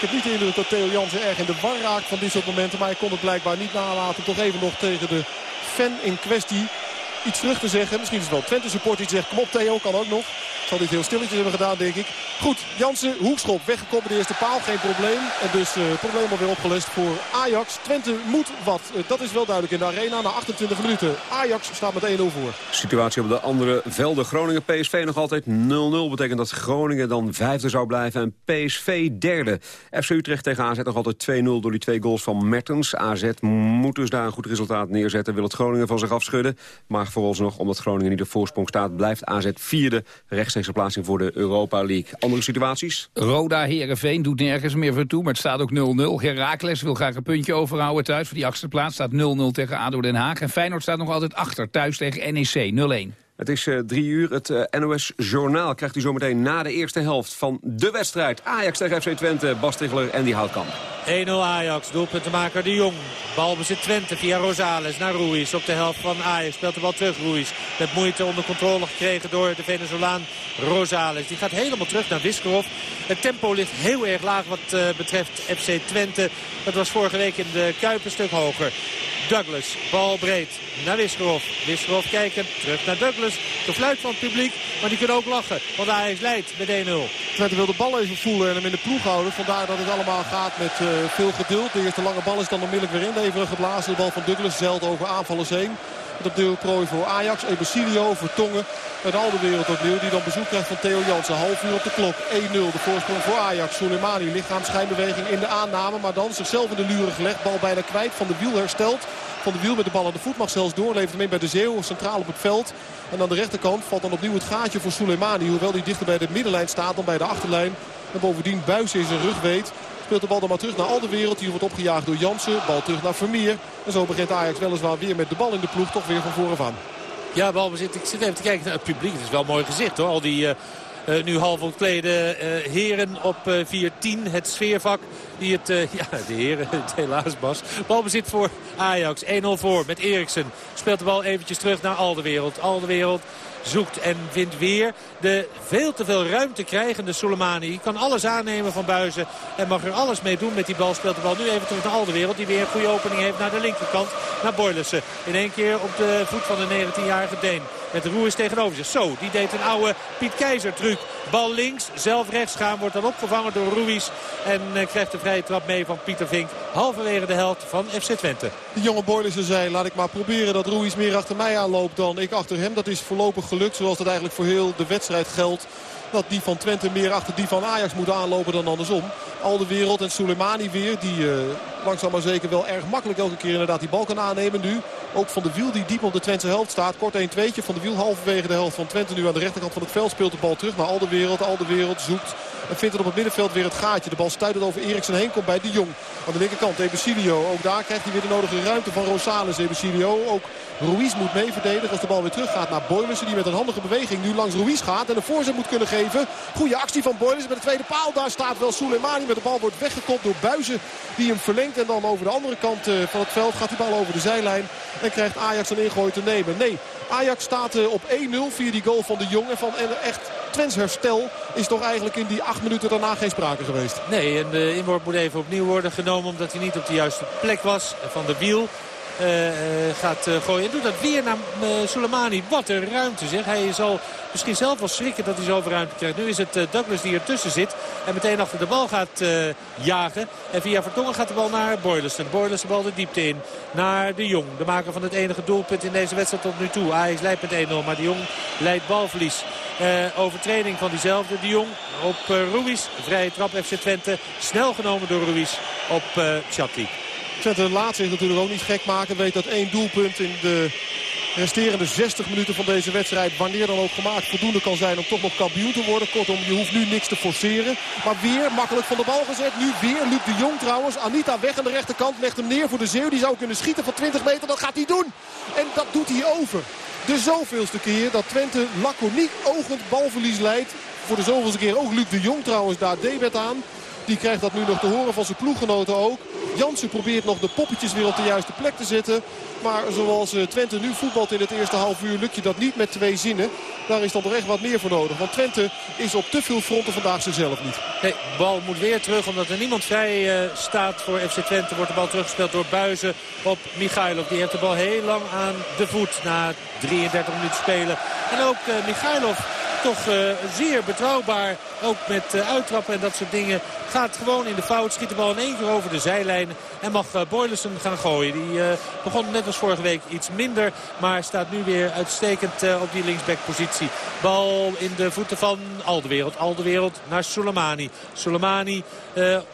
Ik heb niet de indruk dat Theo Jansen erg in de war raakt van dit soort momenten. Maar hij kon het blijkbaar niet nalaten. Toch even nog tegen de fan in kwestie iets terug te zeggen. Misschien is het wel Twente support die zegt kom op Theo, kan ook nog. Zal dit heel stilletjes hebben gedaan denk ik. Goed, Jansen, hoekschop, weggekomen de eerste paal, geen probleem. En dus uh, probleem alweer opgelest voor Ajax. Twente moet wat, uh, dat is wel duidelijk in de arena na 28 minuten. Ajax staat met 1-0 voor. Situatie op de andere velden. Groningen-PSV nog altijd 0-0. Betekent dat Groningen dan vijfde zou blijven en PSV derde. FC Utrecht tegen AZ nog altijd 2-0 door die twee goals van Mertens. AZ moet dus daar een goed resultaat neerzetten. Wil het Groningen van zich afschudden. Maar vooralsnog, omdat Groningen niet op voorsprong staat... blijft AZ vierde rechtstreeks plaatsing voor de Europa League. Andere situaties? Roda Herenveen doet nergens meer voor toe, maar het staat ook 0-0. Herakles wil graag een puntje overhouden thuis. Voor die achtste plaats staat 0-0 tegen ADO Den Haag. En Feyenoord staat nog altijd achter thuis tegen NEC 0-1. Het is uh, drie uur. Het eh, NOS-journaal krijgt u zometeen na de eerste helft van de wedstrijd. Ajax tegen FC Twente, Bas Tichler en die Houtkamp. 1-0 Ajax, doelpuntenmaker De Jong. Bal bezit Twente via Rosales naar Ruiz op de helft van Ajax. Speelt de bal terug, Ruiz. Met moeite onder controle gekregen door de Venezolaan Rosales. Die gaat helemaal terug naar Wiskerhof. Het tempo ligt heel erg laag wat uh, betreft FC Twente. Dat was vorige week in de Kuip een stuk hoger. Douglas, bal breed naar Wiskerhof. Wiskerhof kijken, terug naar Douglas. De fluit van het publiek, maar die kunnen ook lachen. Want Ajax leidt met 1-0. Twente wil de bal even voelen en hem in de ploeg houden. Vandaar dat het allemaal gaat met uh, veel geduld. De eerste lange bal is dan onmiddellijk weer inleveren geblazen. De bal van Douglas zeilt over aanvallers heen. Op de prooi voor Ajax. Ebesilio, Vertongen. En al de wereld opnieuw die dan bezoek krijgt van Theo Jansen. Half uur op de klok. 1-0 de voorsprong voor Ajax. Soleimani lichaamschijnbeweging in de aanname. Maar dan zichzelf in de luren gelegd. Bal bijna kwijt. Van de wiel hersteld. Van de wiel met de bal aan de voet mag zelfs door. Levert bij de Zeeuw. Centraal op het veld. En aan de rechterkant valt dan opnieuw het gaatje voor Soleimani. Hoewel hij dichter bij de middenlijn staat dan bij de achterlijn. En bovendien Buis in zijn rug weet. Speelt de bal dan maar terug naar al de wereld. Die wordt opgejaagd door Jansen. Bal terug naar Vermeer. En zo begint Ajax weliswaar weer met de bal in de ploeg. Toch weer van vooraf aan. Ja, balbezit. Ik zit even te kijken naar het publiek. Het is wel mooi gezicht hoor. Al die... Uh... Uh, nu half ontklede uh, heren op uh, 4-10. Het sfeervak die het... ja, de heren, helaas Bas. Balbezit voor Ajax. 1-0 voor met Eriksen. Speelt de bal eventjes terug naar Aldewereld. Aldewereld zoekt en vindt weer de veel te veel ruimte krijgende Soleimani. Die kan alles aannemen van Buizen en mag er alles mee doen met die bal. Speelt de bal nu even terug naar Alderwereld. Die weer een goede opening heeft naar de linkerkant. Naar Boylissen. In één keer op de voet van de 19-jarige Deen. Met de Roers tegenover zich. Zo, die deed een oude Piet Keizer truc. Bal links, zelf rechts gaan. Wordt dan opgevangen door Ruiz. En uh, krijgt de vrije trap mee van Pieter Vink. Halverwege de helft van FC Twente. De jonge Boylissen zei, laat ik maar proberen dat Ruiz meer achter mij aanloopt dan ik achter hem. Dat is voorlopig gelukt zoals dat eigenlijk voor heel de wedstrijd geldt dat die van Twente meer achter die van Ajax moet aanlopen dan andersom. Al de wereld en Soleimani weer. Die uh, langzaam maar zeker wel erg makkelijk elke keer inderdaad die bal kan aannemen nu. Ook Van de Wiel die diep op de Twente helft staat. Kort 1 2 Van de Wiel halverwege de helft van Twente nu aan de rechterkant van het veld. Speelt de bal terug naar Al de Wereld. Al de Wereld zoekt en vindt het op het middenveld weer het gaatje. De bal stuit over Eriksen heen. Komt bij de Jong. Aan de linkerkant Ebesilio. Ook daar krijgt hij weer de nodige ruimte van Rosales. Ebesilio ook Ruiz moet mee verdedigen als de bal weer terug gaat naar Boylissen. Die met een handige beweging nu langs Ruiz gaat. En een voorzet moet kunnen geven. Goede actie van Boylissen met de tweede paal. Daar staat wel Soleimani. Met de bal wordt weggekopt door Buizen. Die hem verlengt. En dan over de andere kant eh, van het veld gaat die bal over de zijlijn. En krijgt Ajax een ingooi te nemen. Nee, Ajax staat eh, op 1-0 via die goal van de Jong. En van echt Twents herstel is toch eigenlijk in die acht minuten daarna geen sprake geweest. Nee, en de inworp moet even opnieuw worden genomen omdat hij niet op de juiste plek was. Van de wiel. Uh, gaat uh, gooien. En doet dat weer naar uh, Soleimani. Wat een ruimte zeg. Hij zal misschien zelf wel schrikken dat hij zoveel ruimte krijgt. Nu is het Douglas die ertussen zit. En meteen achter de bal gaat jagen. En via Vertongen gaat de bal naar Boylissen. Boylissen bal de diepte in. Naar de Jong. De maker van het enige doelpunt in deze wedstrijd tot nu toe. Ajax leidt met 1-0. Maar de Jong leidt balverlies. overtreding van diezelfde de Jong op Ruiz. Vrije trap FC Twente. Snel genomen door Ruiz op uh, Chatli. Twente laat zich natuurlijk ook niet gek maken. Weet dat één doelpunt in de resterende 60 minuten van deze wedstrijd... wanneer dan ook gemaakt voldoende kan zijn om toch nog kampioen te worden. Kortom, je hoeft nu niks te forceren. Maar weer makkelijk van de bal gezet. Nu weer Luc de Jong trouwens. Anita weg aan de rechterkant. Legt hem neer voor de Zeeuw. Die zou kunnen schieten van 20 meter. Dat gaat hij doen. En dat doet hij over. De zoveelste keer dat Twente laconiek ogend balverlies leidt. Voor de zoveelste keer ook Luc de Jong trouwens daar debet aan. Die krijgt dat nu nog te horen van zijn ploeggenoten ook. Jansen probeert nog de poppetjes weer op de juiste plek te zetten. Maar zoals eh, Twente nu voetbalt in het eerste half uur lukt je dat niet met twee zinnen. Daar is dan toch echt wat meer voor nodig. Want Twente is op te veel fronten vandaag zichzelf niet. Nee, de bal moet weer terug omdat er niemand vrij uh, staat voor FC Twente. Wordt de bal teruggespeeld door Buizen op Michailov. Die heeft de bal heel lang aan de voet na 33 minuten spelen. En ook uh, Michailov toch uh, zeer betrouwbaar. Ook met uh, uittrappen en dat soort dingen. Gaat gewoon in de fout. Schiet de bal in één keer over de zijlijn. En mag uh, gaan gooien. Die begon net als vorige week iets minder. Maar staat nu weer uitstekend op die linksbackpositie. Bal in de voeten van Aldewereld. Aldewereld naar Soleimani. Soleimani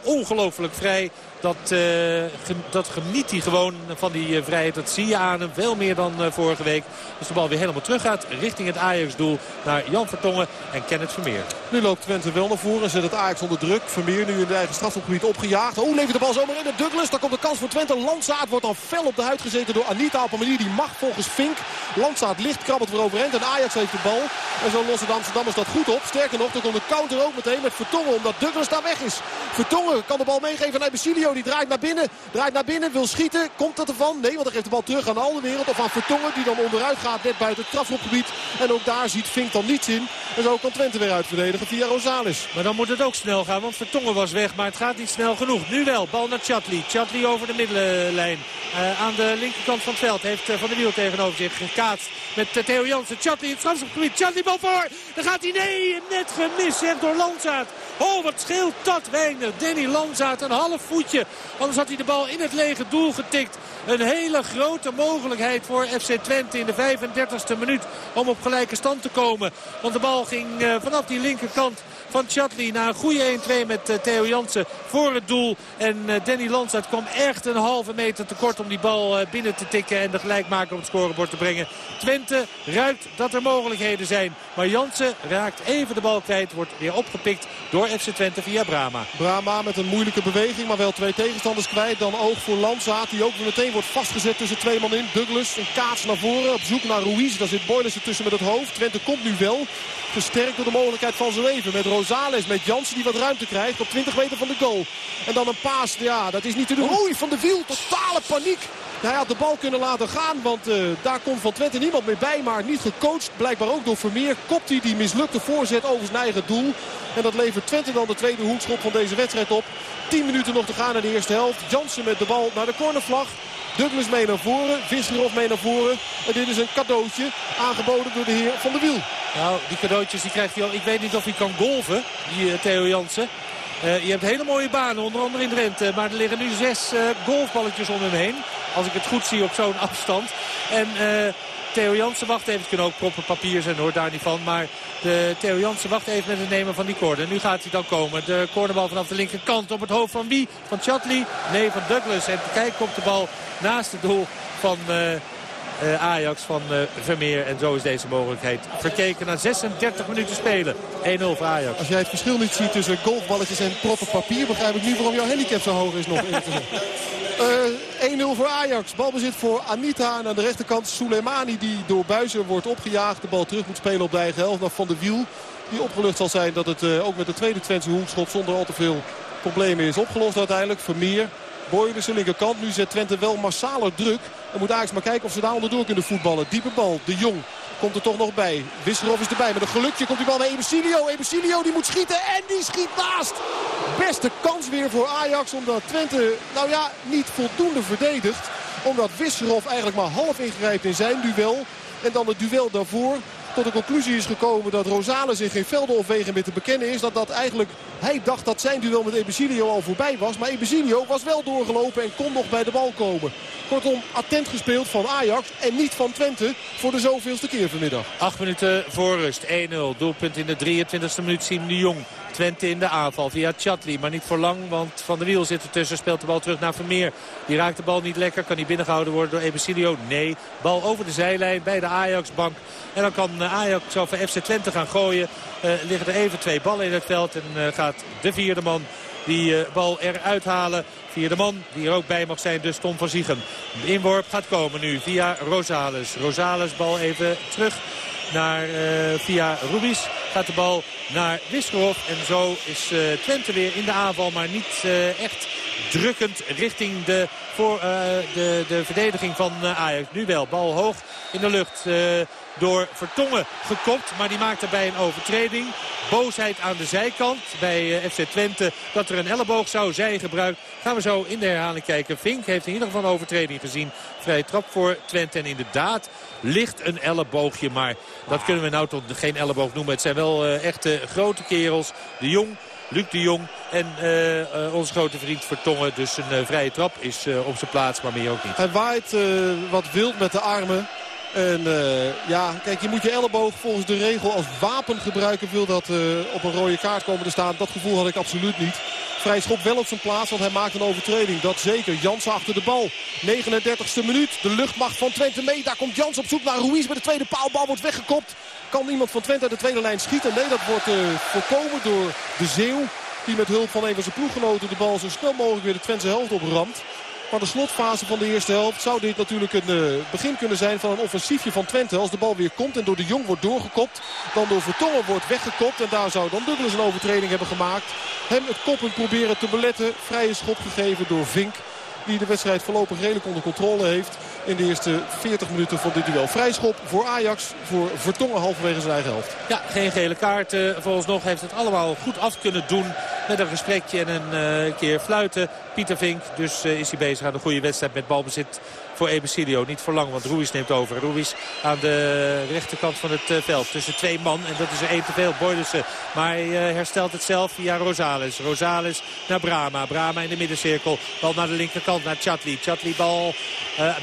ongelooflijk vrij. Dat, uh, dat geniet hij gewoon van die uh, vrijheid. Dat zie je aan hem. Veel meer dan uh, vorige week. Dus de bal weer helemaal terug gaat richting het Ajax-doel. Naar Jan Vertongen en Kenneth Vermeer. Nu loopt Twente wel naar voren. Zet het Ajax onder druk. Vermeer nu in de eigen strafgebied opgejaagd. Oh, levert de bal zomaar in de Douglas. Daar komt de kans voor Twente. Landsaat wordt dan fel op de huid gezeten door Anita. Op een manier die mag volgens Fink. Landsaat licht krabbelt weer overeind. En Ajax heeft de bal. En zo lossen de Amsterdammers dat goed op. Sterker nog, er komt de counter ook meteen met Vertongen. Omdat Douglas daar weg is. Vertongen kan de bal meegeven naar Basilio. Die draait naar binnen. Draait naar binnen. Wil schieten. Komt dat ervan? Nee, want hij geeft de bal terug aan de wereld. Of aan Vertongen. Die dan onderuit gaat. Net buiten het trafschopgebied. En ook daar ziet Fink dan niets in. En zo kan Twente weer uitverdedigen via Rosales. Maar dan moet het ook snel gaan. Want Vertongen was weg. Maar het gaat niet snel genoeg. Nu wel. Bal naar Chatli. Chatli over de middenlijn. Uh, aan de linkerkant van het veld heeft uh, Van der Wiel tegenover zich gekaatst. Met uh, Theo Jansen. Chatli het strafschopgebied. Chatli bal voor. Dan gaat hij. Nee, net gemist. Zegt door Landzaat. Oh, wat scheelt dat weinig. Danny Landzaat een half voetje. Anders had hij de bal in het lege doel getikt. Een hele grote mogelijkheid voor FC Twente in de 35e minuut om op gelijke stand te komen. Want de bal ging vanaf die linkerkant van Chatli naar een goede 1-2 met Theo Jansen voor het doel. En Danny Landzaat kwam echt een halve meter tekort om die bal binnen te tikken en de gelijkmaker op het scorebord te brengen. Twente ruikt dat er mogelijkheden zijn. Maar Jansen raakt even de bal kwijt. Wordt weer opgepikt door FC Twente via Brama. Brama met een moeilijke beweging, maar wel twee tegenstanders kwijt. Dan oog voor Landzaat, die ook weer meteen wordt vastgezet tussen twee man in. Douglas, een kaats naar voren, op zoek naar Ruiz. Daar zit Boyles tussen met het hoofd. Twente komt nu wel. Gesterkt door de mogelijkheid van zo even. Met Rosales, met Jansen die wat ruimte krijgt op 20 meter van de goal. En dan een paas, ja, dat is niet te doen. Oei, van de wiel, totale paniek. Hij had de bal kunnen laten gaan, want uh, daar komt van Twente niemand meer bij. Maar niet gecoacht, blijkbaar ook door Vermeer. Kopt hij die mislukte voorzet over zijn eigen doel. En dat levert Twente dan de tweede hoekschop van deze wedstrijd op. 10 minuten nog te gaan in de eerste helft. Jansen met de bal naar de cornervlag. Douglas mee naar voren, Visserov mee naar voren. En dit is een cadeautje aangeboden door de heer Van der Wiel. Nou, die cadeautjes die krijgt hij al. Ik weet niet of hij kan golven, die uh, Theo Jansen. Uh, je hebt hele mooie banen, onder andere in Drenthe. Maar er liggen nu zes uh, golfballetjes om hem heen. Als ik het goed zie op zo'n afstand. En uh, Theo Jansen wacht even. Het kunnen ook proppen papier zijn hoor, daar niet van. Maar de Theo Jansen wacht even met het nemen van die corner. Nu gaat hij dan komen. De cornerbal vanaf de linkerkant op het hoofd van wie? Van Chatley? Nee, van Douglas. En kijk komt de bal naast het doel van... Uh, Ajax van uh, Vermeer. En zo is deze mogelijkheid verkeken na 36 minuten spelen. 1-0 voor Ajax. Als jij het verschil niet ziet tussen golfballetjes en proppen papier... begrijp ik nu waarom jouw handicap zo hoog is nog. Uh, 1-0 voor Ajax. Balbezit voor Anita. En aan de rechterkant Soleimani die door Buizen wordt opgejaagd. De bal terug moet spelen op de eigen helft naar Van de Wiel. Die opgelucht zal zijn dat het ook met de tweede Twentse hoekschop zonder al te veel problemen is opgelost uiteindelijk. Vermeer. Boy de linkerkant. Nu zet Twente wel massaler druk. Dan moet Ajax maar kijken of ze daar onderdoor kunnen voetballen. Diepe bal. De Jong komt er toch nog bij. Wisserov is erbij. Met een gelukje komt die bal bij Ebesilio. Ebesilio die moet schieten en die schiet naast. Beste kans weer voor Ajax. Omdat Twente nou ja niet voldoende verdedigt. Omdat Wisserov eigenlijk maar half ingrijpt in zijn duel. En dan het duel daarvoor tot de conclusie is gekomen dat Rosales in geen velden of wegen meer te bekennen is. Dat dat eigenlijk, hij dacht dat zijn duel met Ebesilio al voorbij was. Maar Ebesilio was wel doorgelopen en kon nog bij de bal komen. Kortom, attent gespeeld van Ajax en niet van Twente voor de zoveelste keer vanmiddag. Acht minuten voor rust, 1-0. Doelpunt in de 23e minuut, Siem de Jong. Twente in de aanval via Chatli. Maar niet voor lang, want Van der Wiel zit ertussen. Speelt de bal terug naar Vermeer. Die raakt de bal niet lekker. Kan hij binnengehouden worden door Ebesilio? Nee. Bal over de zijlijn bij de Ajax-bank. En dan kan Ajax over FC Twente gaan gooien. Uh, liggen er even twee ballen in het veld. En uh, gaat de vierde man die uh, bal eruit halen. Vierde man die er ook bij mag zijn, dus Tom van Ziegen. De inworp gaat komen nu via Rosales. Rosales bal even terug naar, via Rubies. Gaat de bal naar Wisgerhof. En zo is uh, Twente weer in de aanval. Maar niet uh, echt drukkend richting de, voor, de, de verdediging van Ajax. Nu wel, bal hoog in de lucht door Vertongen gekopt. Maar die maakt daarbij een overtreding. Boosheid aan de zijkant bij FC Twente dat er een elleboog zou zijn gebruikt. Gaan we zo in de herhaling kijken. Vink heeft in ieder geval een overtreding gezien. Vrije trap voor Twente. En inderdaad ligt een elleboogje. Maar dat kunnen we nou tot geen elleboog noemen. Het zijn wel echte grote kerels. De Jong, Luc de Jong en uh, onze grote vriend Vertongen. Dus een vrije trap is op zijn plaats, maar meer ook niet. Hij waait wat wild met de armen. En ja, kijk, je moet je elleboog volgens de regel als wapen gebruiken. Wil dat op een rode kaart komen te staan. Dat gevoel had ik absoluut niet. Vrij schop wel op zijn plaats, want hij maakt een overtreding. Dat zeker. Jansen achter de bal. 39e minuut. De luchtmacht van Twente mee. Daar komt Jans op zoek naar Ruiz. Met de tweede paalbal wordt weggekopt. Kan iemand van Twente uit de tweede lijn schieten? Nee, dat wordt uh, voorkomen door de Zeeuw. Die met hulp van een van zijn ploeggenoten de bal zo snel mogelijk weer de Twentse helft opramt. Maar de slotfase van de eerste helft zou dit natuurlijk een uh, begin kunnen zijn van een offensiefje van Twente. Als de bal weer komt en door de Jong wordt doorgekopt. Dan door Vertongen wordt weggekopt. En daar zou dan Douglas een overtreding hebben gemaakt. Hem het koppen proberen te beletten. Vrije schop gegeven door Vink. Die de wedstrijd voorlopig redelijk onder controle heeft. In de eerste 40 minuten van dit duel. Vrijschop voor Ajax. Voor Vertongen halverwege zijn eigen helft. Ja, geen gele kaart. Uh, nog heeft het allemaal goed af kunnen doen. Met een gesprekje en een uh, keer fluiten. Pieter Vink. Dus uh, is hij bezig aan een goede wedstrijd met balbezit voor Ebesilio. Niet voor lang, want Ruiz neemt over. Ruiz aan de rechterkant van het veld. Tussen twee man. En dat is er één te veel. Maar hij herstelt het zelf via Rosales. Rosales naar Brama. Brama in de middencirkel. Bal naar de linkerkant naar Chatli. Chatli bal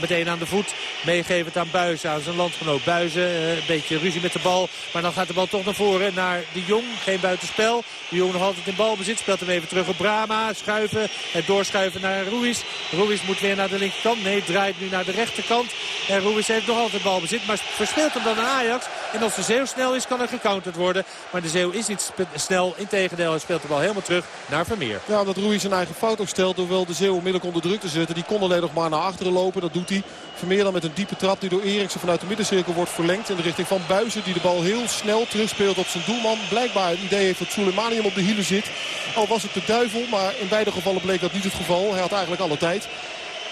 meteen aan de voet. Meegevend aan Buizen, aan zijn landgenoot Buizen. Uh, een beetje ruzie met de bal. Maar dan gaat de bal toch naar voren naar de Jong. Geen buitenspel. De Jong nog altijd in balbezit. Speelt hem even terug op Brama. Schuiven en doorschuiven naar Ruiz. Ruiz moet weer naar de linkerkant. Nee, draait nu naar de rechterkant. En Ruiz heeft nog altijd balbezit. Maar verspeelt hem dan aan Ajax. En als de Zeeuw snel is, kan er gecounterd worden. Maar de Zeeuw is niet snel. Integendeel, hij speelt de bal helemaal terug naar Vermeer. Ja, dat Ruiz zijn eigen fout ook stelt. Door wel de Zeeuw onmiddellijk onder druk te zetten. Die kon alleen nog maar naar achteren lopen. Dat doet hij. Vermeer dan met een diepe trap die door Eriksen vanuit de middencirkel wordt verlengd. In de richting van Buizen die de bal heel snel terugspeelt op zijn doelman. Blijkbaar het idee heeft dat Soleimani hem op de hielen zit. Al was het de duivel, maar in beide gevallen bleek dat niet het geval. Hij had eigenlijk alle tijd.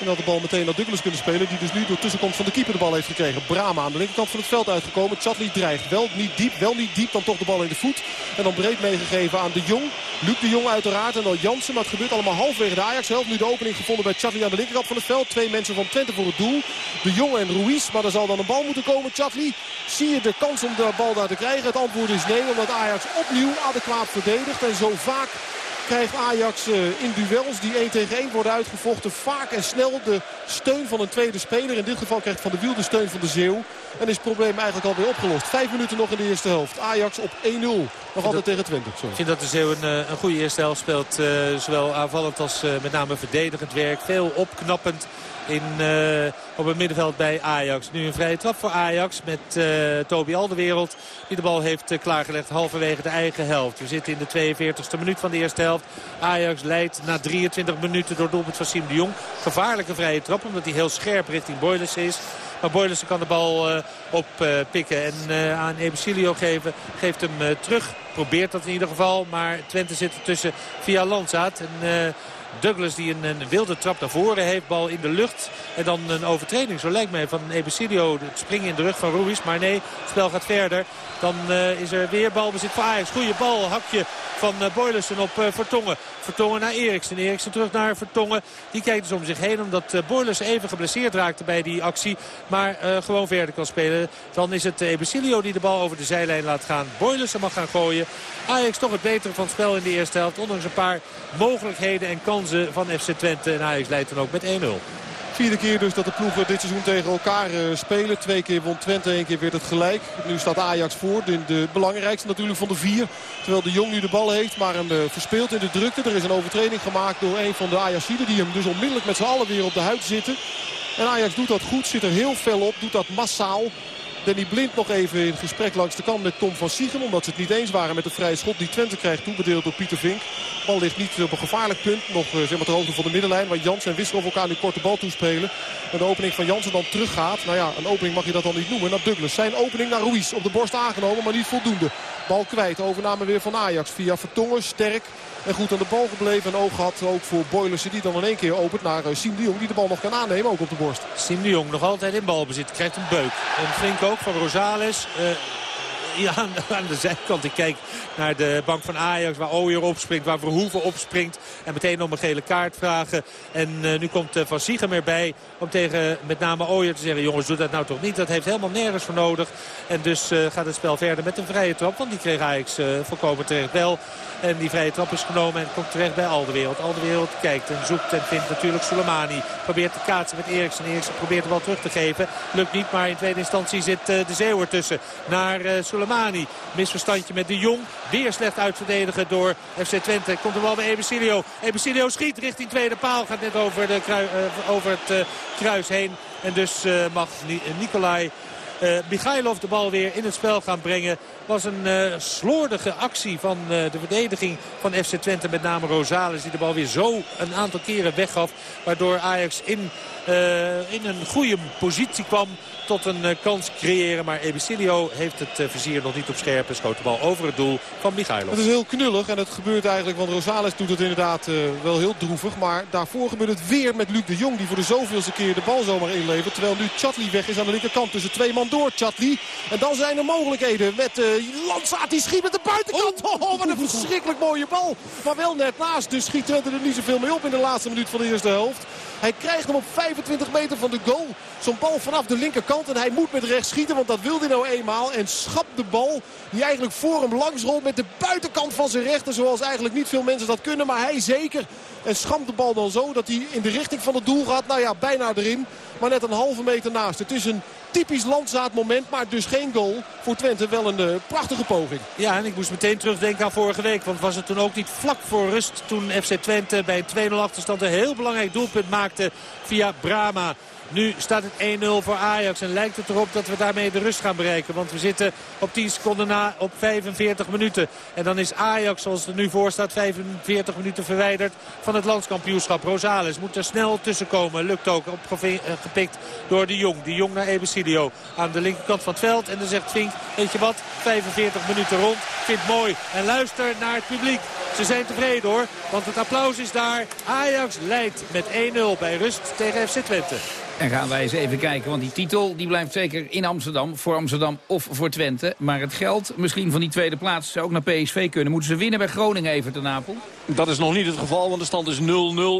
En had de bal meteen naar Douglas kunnen spelen. Die dus nu door tussenkomst van de keeper de bal heeft gekregen. Brama aan de linkerkant van het veld uitgekomen. Chatli dreigt. Wel niet diep, wel niet diep. Dan toch de bal in de voet. En dan breed meegegeven aan de Jong. Luc de Jong uiteraard. En dan Jansen. Maar het gebeurt allemaal halfwege de Ajax-helft. Nu de opening gevonden bij Chatli aan de linkerkant van het veld. Twee mensen van Twente voor het doel. De Jong en Ruiz. Maar er zal dan een bal moeten komen. Chatli. Zie je de kans om de bal daar te krijgen? Het antwoord is nee. Omdat Ajax opnieuw adequaat verdedigt. En zo vaak krijgt Ajax eh, in duels die 1 tegen 1 worden uitgevochten vaak en snel de steun van een tweede speler. In dit geval krijgt Van de Wiel de steun van de Zeeuw. En is het probleem eigenlijk alweer opgelost. Vijf minuten nog in de eerste helft. Ajax op 1-0. Nog altijd tegen Twente. Sorry. Ik vind dat de Zeeuw een, eh, een goede eerste helft speelt. Uh, zowel aanvallend als uh, met name verdedigend werk. Veel opknappend in, uh, op het middenveld bij Ajax. Nu een vrije trap voor Ajax met uh, Toby Alderwereld. Die de bal heeft uh, klaargelegd halverwege de eigen helft. We zitten in de 42e minuut van de eerste helft. Ajax leidt na 23 minuten door doelpunt van Siem de Jong. Gevaarlijke vrije trap omdat hij heel scherp richting Boyles is. Maar Boylissen kan de bal uh, oppikken en aan Ebesilio geven. Geeft hem terug. Probeert dat in ieder geval. Maar Twente zit ertussen via Landzaat. En Douglas die een, wilde trap naar voren heeft. Bal in de lucht. En dan een overtreding, zo lijkt mij, van Ebesilio. Het springen in de rug van Ruiz. Maar nee, het spel gaat verder. Dan uh, is er weer balbezit voor Ajax. Goede bal, hakje van uh, Boylissen op uh, Vertongen. Vertongen naar Eriksen. Eriksen terug naar Vertongen. Die kijkt dus om zich heen omdat uh, Boylissen even geblesseerd raakte bij die actie. Maar gewoon verder kan spelen. Dan is het Ebesilio die de bal over de zijlijn laat gaan. Boylissen mag gaan gooien. Ajax toch het betere van het spel in de eerste helft. Ondanks een paar mogelijkheden en kansen van FC Twente. En Ajax leidt dan ook met 1-0. Vierde keer dus dat de ploegen dit seizoen tegen elkaar uh, spelen. Twee keer won Twente, één keer werd het gelijk. Nu staat Ajax voor, de, de belangrijkste natuurlijk van de vier. Terwijl de Jong nu de bal heeft, maar hem uh, verspeelt in de drukte. Er is een overtreding gemaakt door een van de Ajaxiden. Die hem dus onmiddellijk met z'n allen weer op de huid zitten. En Ajax doet dat goed, zit er heel fel op, doet dat massaal. Danny Blind nog even in gesprek langs de kant met Tom van Siegen. Omdat ze het niet eens waren met de vrije schot die Twente krijgt toebedeeld door Pieter Vink. Bal ligt niet op een gevaarlijk punt. Nog zeg maar, ter hoogte van de middenlijn. Waar Jans en Wissel elkaar nu korte bal toespelen. En de opening van Jansen dan teruggaat. Nou ja, een opening mag je dat dan niet noemen. Naar Douglas. Zijn opening naar Ruiz. Op de borst aangenomen, maar niet voldoende. Bal kwijt. Overname weer van Ajax. Via Vertongen. Sterk. En goed aan de bal gebleven. En oog had ook voor Boylersen die dan in één keer opent naar Siem de Jong. Die de bal nog kan aannemen, ook op de borst. Siem de Jong nog altijd in balbezit. Krijgt een beuk. En flink ook van Rosales. Uh, ja, aan de zijkant. Ik kijk naar de bank van Ajax waar Ooyer opspringt. Waar Verhoeven opspringt. En meteen om een gele kaart vragen. En uh, nu komt uh, Van Siegem erbij om tegen met name Ooyer te zeggen... jongens, doe dat nou toch niet. Dat heeft helemaal nergens voor nodig. En dus uh, gaat het spel verder met een vrije trap. Want die kreeg Ajax volkomen terecht wel. En die vrije trap is genomen en komt terecht bij Alderwereld. Alderwereld kijkt en zoekt en vindt natuurlijk Soleimani. Probeert te kaatsen met Eriksen. Eriksen probeert de bal terug te geven. Lukt niet, maar in tweede instantie zit de Zeeuwer tussen. Naar Soleimani. Misverstandje met de Jong. Weer slecht uitverdedigen door FC Twente. Komt de bal bij Ebesilio. Ebesilio schiet richting tweede paal. Gaat net over, de uh, over het uh, kruis heen. En dus uh, mag Nicolai uh, Michailov de bal weer in het spel gaan brengen. Was een uh, slordige actie van de verdediging van FC Twente. Met name Rosales die de bal weer zo een aantal keren weggaf. Waardoor Ajax in, in een goede positie kwam tot een uh, kans creëren. Maar Ebesilio heeft het uh, vizier nog niet op scherp. En schoot de bal over het doel van Michailov. Het is heel knullig en het gebeurt eigenlijk. Want Rosales doet het inderdaad wel heel droevig. Maar daarvoor gebeurt het weer met Luc de Jong. Die voor de zoveelste keer de bal zomaar inlevert. Terwijl nu Chatli weg is aan de linkerkant. Tussen twee man door Chatli. En dan zijn er mogelijkheden met uh, Lansaat. Die schiet met de buitenkant. Oh. oh, wat een verschrikkelijk mooie bal. Maar wel net naast. Dus schiet Twente er niet zoveel mee op in de laatste minuut van de eerste helft. Hij krijgt hem op 25 meter van de goal. Zo'n bal vanaf de linkerkant. En hij moet met rechts schieten, want dat wil hij nou eenmaal. En schapt de bal die eigenlijk voor hem langs rolt met de buitenkant van zijn rechter. Zoals eigenlijk niet veel mensen dat kunnen, maar hij zeker. En schamt de bal dan zo dat hij in de richting van het doel gaat. Nou ja, bijna erin. Maar net een halve meter naast. Het is een typisch landzaadmoment, maar dus geen goal. Voor Twente wel een uh, prachtige poging. Ja, en ik moest meteen terugdenken aan vorige week. Want was het toen ook niet vlak voor rust toen FC Twente bij een 2-0 achterstand een heel belangrijk doelpunt maakte via Brama. Nu staat het 1-0 voor Ajax en lijkt het erop dat we daarmee de rust gaan bereiken. Want we zitten op 10 seconden na op 45 minuten. En dan is Ajax, zoals het er nu voor staat, 45 minuten verwijderd van het landskampioenschap. Rosales moet er snel tussenkomen. Lukt ook, opgepikt door de Jong. De Jong naar Ebesilio aan de linkerkant van het veld. En dan zegt Vink, weet je wat, 45 minuten rond. Vindt mooi. En luister naar het publiek. Ze zijn tevreden hoor, want het applaus is daar. Ajax leidt met 1-0 bij rust tegen FC Twente. En gaan wij eens even kijken, want die titel die blijft zeker in Amsterdam. Voor Amsterdam of voor Twente. Maar het geld misschien van die tweede plaats zou ook naar PSV kunnen. Moeten ze winnen bij Groningen even ten Napel? Dat is nog niet het geval, want de stand is 0-0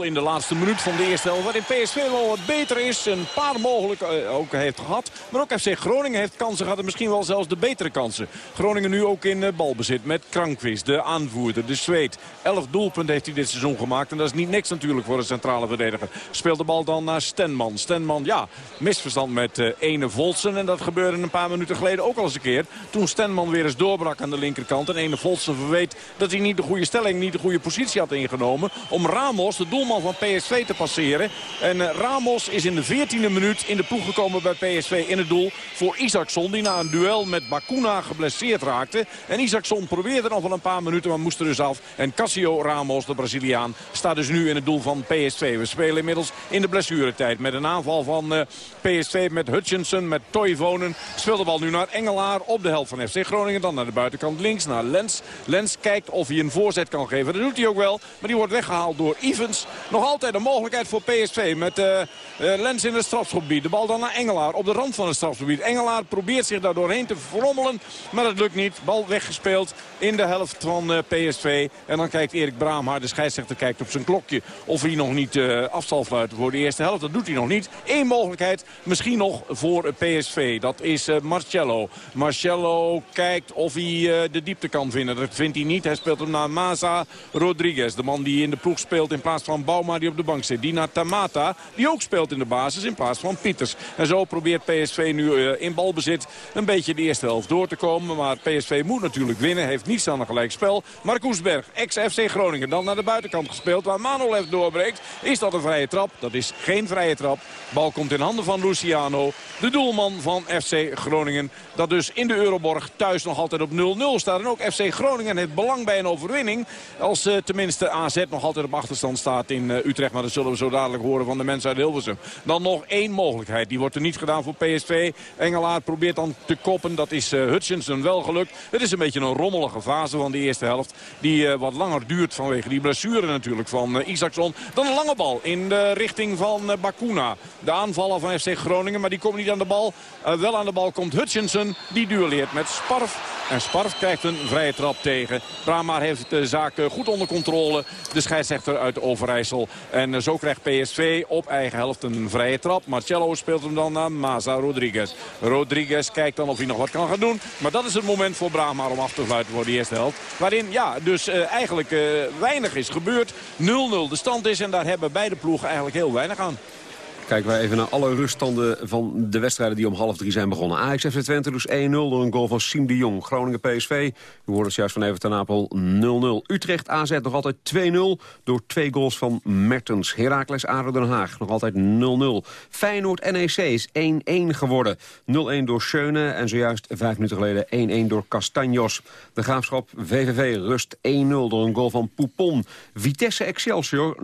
in de laatste minuut van de eerste helft. Waarin PSV wel wat beter is. Een paar mogelijk uh, ook heeft gehad. Maar ook FC Groningen heeft kansen gehad en misschien wel zelfs de betere kansen. Groningen nu ook in uh, balbezit met Krankvis, de aanvoerder, de Zweed. Elf doelpunten heeft hij dit seizoen gemaakt. En dat is niet niks natuurlijk voor een centrale verdediger. Speelt de bal dan naar Stenman. Stenman, ja, misverstand met uh, Ene Volsen. En dat gebeurde een paar minuten geleden ook al eens een keer. Toen Stenman weer eens doorbrak aan de linkerkant. En Ene Volsen verweet dat hij niet de goede stelling, niet de goede positie positie had ingenomen om Ramos, de doelman van PSV, te passeren. En uh, Ramos is in de 14e minuut in de ploeg gekomen bij PSV in het doel voor Isaacson. Die na een duel met Bakuna geblesseerd raakte. En Isaacson probeerde nog wel een paar minuten, maar moest er dus af. En Cassio Ramos, de Braziliaan, staat dus nu in het doel van PSV. We spelen inmiddels in de blessuretijd met een aanval van uh, PSV met Hutchinson, met Toivonen. Speelt de bal nu naar Engelaar op de helft van FC Groningen. Dan naar de buitenkant links, naar Lens. Lens kijkt of hij een voorzet kan geven. Dat doet hij ook wel, maar die wordt weggehaald door Evans. Nog altijd een mogelijkheid voor PSV met uh, uh, Lens in het strafgebied. De bal dan naar Engelaar op de rand van het strafgebied. Engelaar probeert zich daar doorheen te frommelen, maar dat lukt niet. Bal weggespeeld in de helft van uh, PSV. En dan kijkt Erik Braamhaar, de scheidsrechter, kijkt op zijn klokje of hij nog niet af zal fluiten voor de eerste helft. Dat doet hij nog niet. Eén mogelijkheid misschien nog voor PSV. Dat is Marcello. Marcello kijkt of hij de diepte kan vinden. Dat vindt hij niet. Hij speelt hem naar Maza. Rodriguez. De man die in de ploeg speelt in plaats van Bauma die op de bank zit. Dina Tamata die ook speelt in de basis in plaats van Pieters. En zo probeert PSV nu uh, in balbezit een beetje de eerste helft door te komen. Maar PSV moet natuurlijk winnen. Heeft niets aan een gelijk spel. Marcus Berg, ex-FC Groningen. Dan naar de buitenkant gespeeld waar Manolev doorbreekt. Is dat een vrije trap? Dat is geen vrije trap. Bal komt in handen van Luciano. De doelman van FC Groningen. Dat dus in de Euroborg thuis nog altijd op 0-0 staat. En ook FC Groningen heeft belang bij een overwinning. Als uh, tenminste AZ nog altijd op achterstand staat in Utrecht. Maar dat zullen we zo dadelijk horen van de mensen uit Hilversum. Dan nog één mogelijkheid. Die wordt er niet gedaan voor PSV. Engelaar probeert dan te koppen. Dat is Hutchinson wel gelukt. Het is een beetje een rommelige fase van de eerste helft. Die wat langer duurt vanwege die blessure natuurlijk van Isaacson. Dan een lange bal in de richting van Bakuna. De aanvaller van FC Groningen. Maar die komt niet aan de bal. wel aan de bal komt Hutchinson. Die duelleert met Sparf. En Sparf krijgt een vrije trap tegen. Brahma heeft de zaak goed onder De scheidsrechter uit Overijssel. En zo krijgt PSV op eigen helft een vrije trap. Marcello speelt hem dan naar Maza Rodriguez. Rodriguez kijkt dan of hij nog wat kan gaan doen. Maar dat is het moment voor Brahma om af te sluiten voor de eerste helft. Waarin ja, dus uh, eigenlijk uh, weinig is gebeurd. 0-0 de stand is en daar hebben beide ploegen eigenlijk heel weinig aan. Kijken we even naar alle ruststanden van de wedstrijden die om half drie zijn begonnen. Ajax FC Twente dus 1-0 door een goal van Siem de Jong. Groningen PSV, u hoort het juist van Everton Apel 0-0. Utrecht AZ nog altijd 2-0 door twee goals van Mertens. Heracles ADO Den Haag nog altijd 0-0. Feyenoord NEC is 1-1 geworden. 0-1 door Schöne en zojuist vijf minuten geleden 1-1 door Castanjos. De Graafschap VVV rust 1-0 door een goal van Poupon. Vitesse Excelsior 0-1.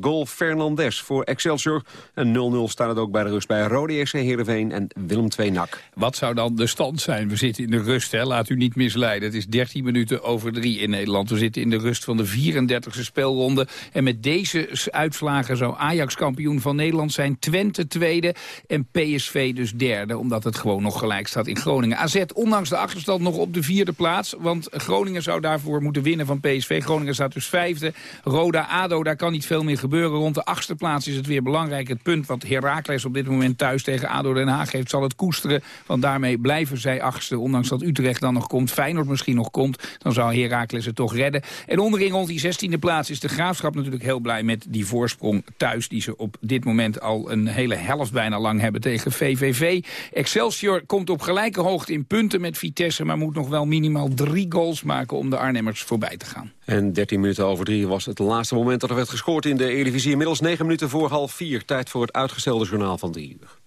Goal Fernandes voor Excelsior. En 0-0 staat het ook bij de rust bij Rode EC Heerenveen en Willem II NAC. Wat zou dan de stand zijn? We zitten in de rust, hè? laat u niet misleiden. Het is 13 minuten over 3 in Nederland. We zitten in de rust van de 34e speelronde. En met deze uitslagen zou Ajax kampioen van Nederland zijn. Twente tweede en PSV dus derde. Omdat het gewoon nog gelijk staat in Groningen. AZ ondanks de achterstand nog op de vierde plaats. Want Groningen zou daarvoor moeten winnen van PSV. Groningen staat dus vijfde. Roda, ADO, daar kan niet veel meer gebeuren. Rond de achtste plaats is het weer belangrijk het punt wat Heracles op dit moment thuis tegen ADO Den Haag heeft, zal het koesteren. Want daarmee blijven zij achtste, ondanks dat Utrecht dan nog komt, Feyenoord misschien nog komt. Dan zou Heracles het toch redden. En onderin rond die zestiende plaats is de Graafschap natuurlijk heel blij met die voorsprong thuis. Die ze op dit moment al een hele helft bijna lang hebben tegen VVV. Excelsior komt op gelijke hoogte in punten met Vitesse, maar moet nog wel minimaal drie goals maken om de Arnhemmers voorbij te gaan. En 13 minuten over drie was het laatste moment dat er werd gescoord in de Eredivisie. Inmiddels 9 minuten voor half vier. Tijd voor het uitgestelde journaal van drie uur.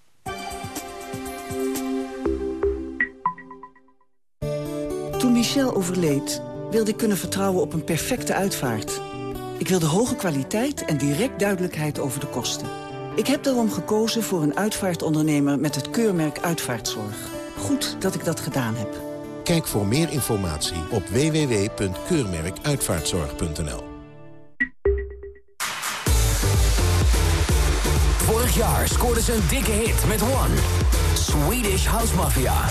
Toen Michel overleed, wilde ik kunnen vertrouwen op een perfecte uitvaart. Ik wilde hoge kwaliteit en direct duidelijkheid over de kosten. Ik heb daarom gekozen voor een uitvaartondernemer met het keurmerk Uitvaartzorg. Goed dat ik dat gedaan heb. Kijk voor meer informatie op www.keurmerkuitvaartzorg.nl. Vorig jaar scoorde ze een dikke hit met One. Swedish House Mafia.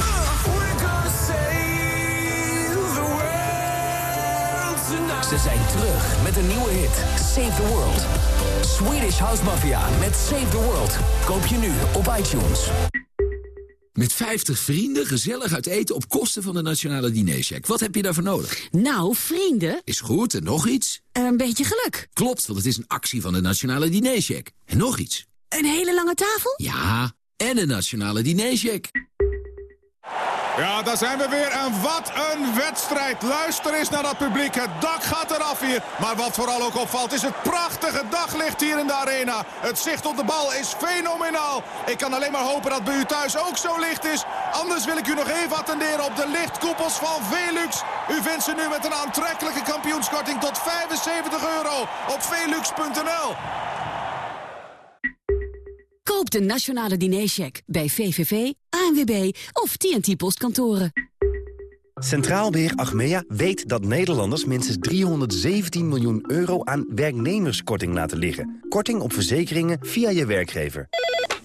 Ze zijn terug met een nieuwe hit, Save the World. Swedish House Mafia met Save the World. Koop je nu op iTunes. Met 50 vrienden gezellig uit eten op kosten van de Nationale Dinercheck. Wat heb je daarvoor nodig? Nou, vrienden. Is goed, en nog iets? Een beetje geluk. Klopt, want het is een actie van de Nationale Dinercheck. En nog iets. Een hele lange tafel? Ja, en de Nationale Dinercheck. Ja, daar zijn we weer. En wat een wedstrijd. Luister eens naar dat publiek. Het dak gaat eraf hier. Maar wat vooral ook opvalt is het prachtige daglicht hier in de arena. Het zicht op de bal is fenomenaal. Ik kan alleen maar hopen dat bij u thuis ook zo licht is. Anders wil ik u nog even attenderen op de lichtkoepels van Velux. U vindt ze nu met een aantrekkelijke kampioenskorting tot 75 euro op velux.nl. Koop de nationale dinercheck bij VVV, ANWB of TNT Postkantoren. Centraal Beheer Achmea weet dat Nederlanders minstens 317 miljoen euro aan werknemerskorting laten liggen. Korting op verzekeringen via je werkgever.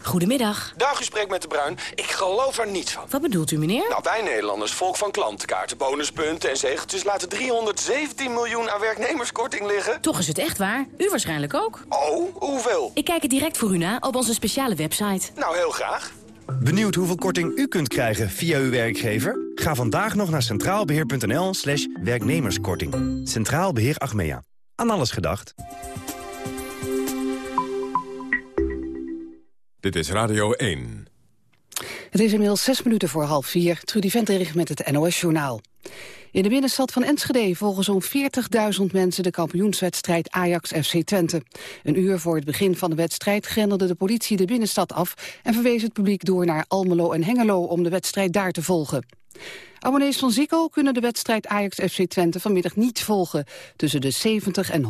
Goedemiddag. Dag, u spreekt met De Bruin. Ik geloof er niets van. Wat bedoelt u, meneer? Nou, wij Nederlanders, volk van klantenkaarten, bonuspunten en zegeltjes... laten 317 miljoen aan werknemerskorting liggen. Toch is het echt waar. U waarschijnlijk ook. Oh, hoeveel? Ik kijk het direct voor u na op onze speciale website. Nou, heel graag. Benieuwd hoeveel korting u kunt krijgen via uw werkgever? Ga vandaag nog naar centraalbeheer.nl slash werknemerskorting. Centraal Beheer Achmea. Aan alles gedacht. Dit is Radio 1. Het is inmiddels zes minuten voor half vier. Trudy Venterich met het NOS-journaal. In de binnenstad van Enschede volgen zo'n 40.000 mensen de kampioenswedstrijd Ajax-FC Twente. Een uur voor het begin van de wedstrijd grendelde de politie de binnenstad af... en verwees het publiek door naar Almelo en Hengelo om de wedstrijd daar te volgen. Abonnees van Zikko kunnen de wedstrijd Ajax-FC Twente vanmiddag niet volgen. Tussen de 70 en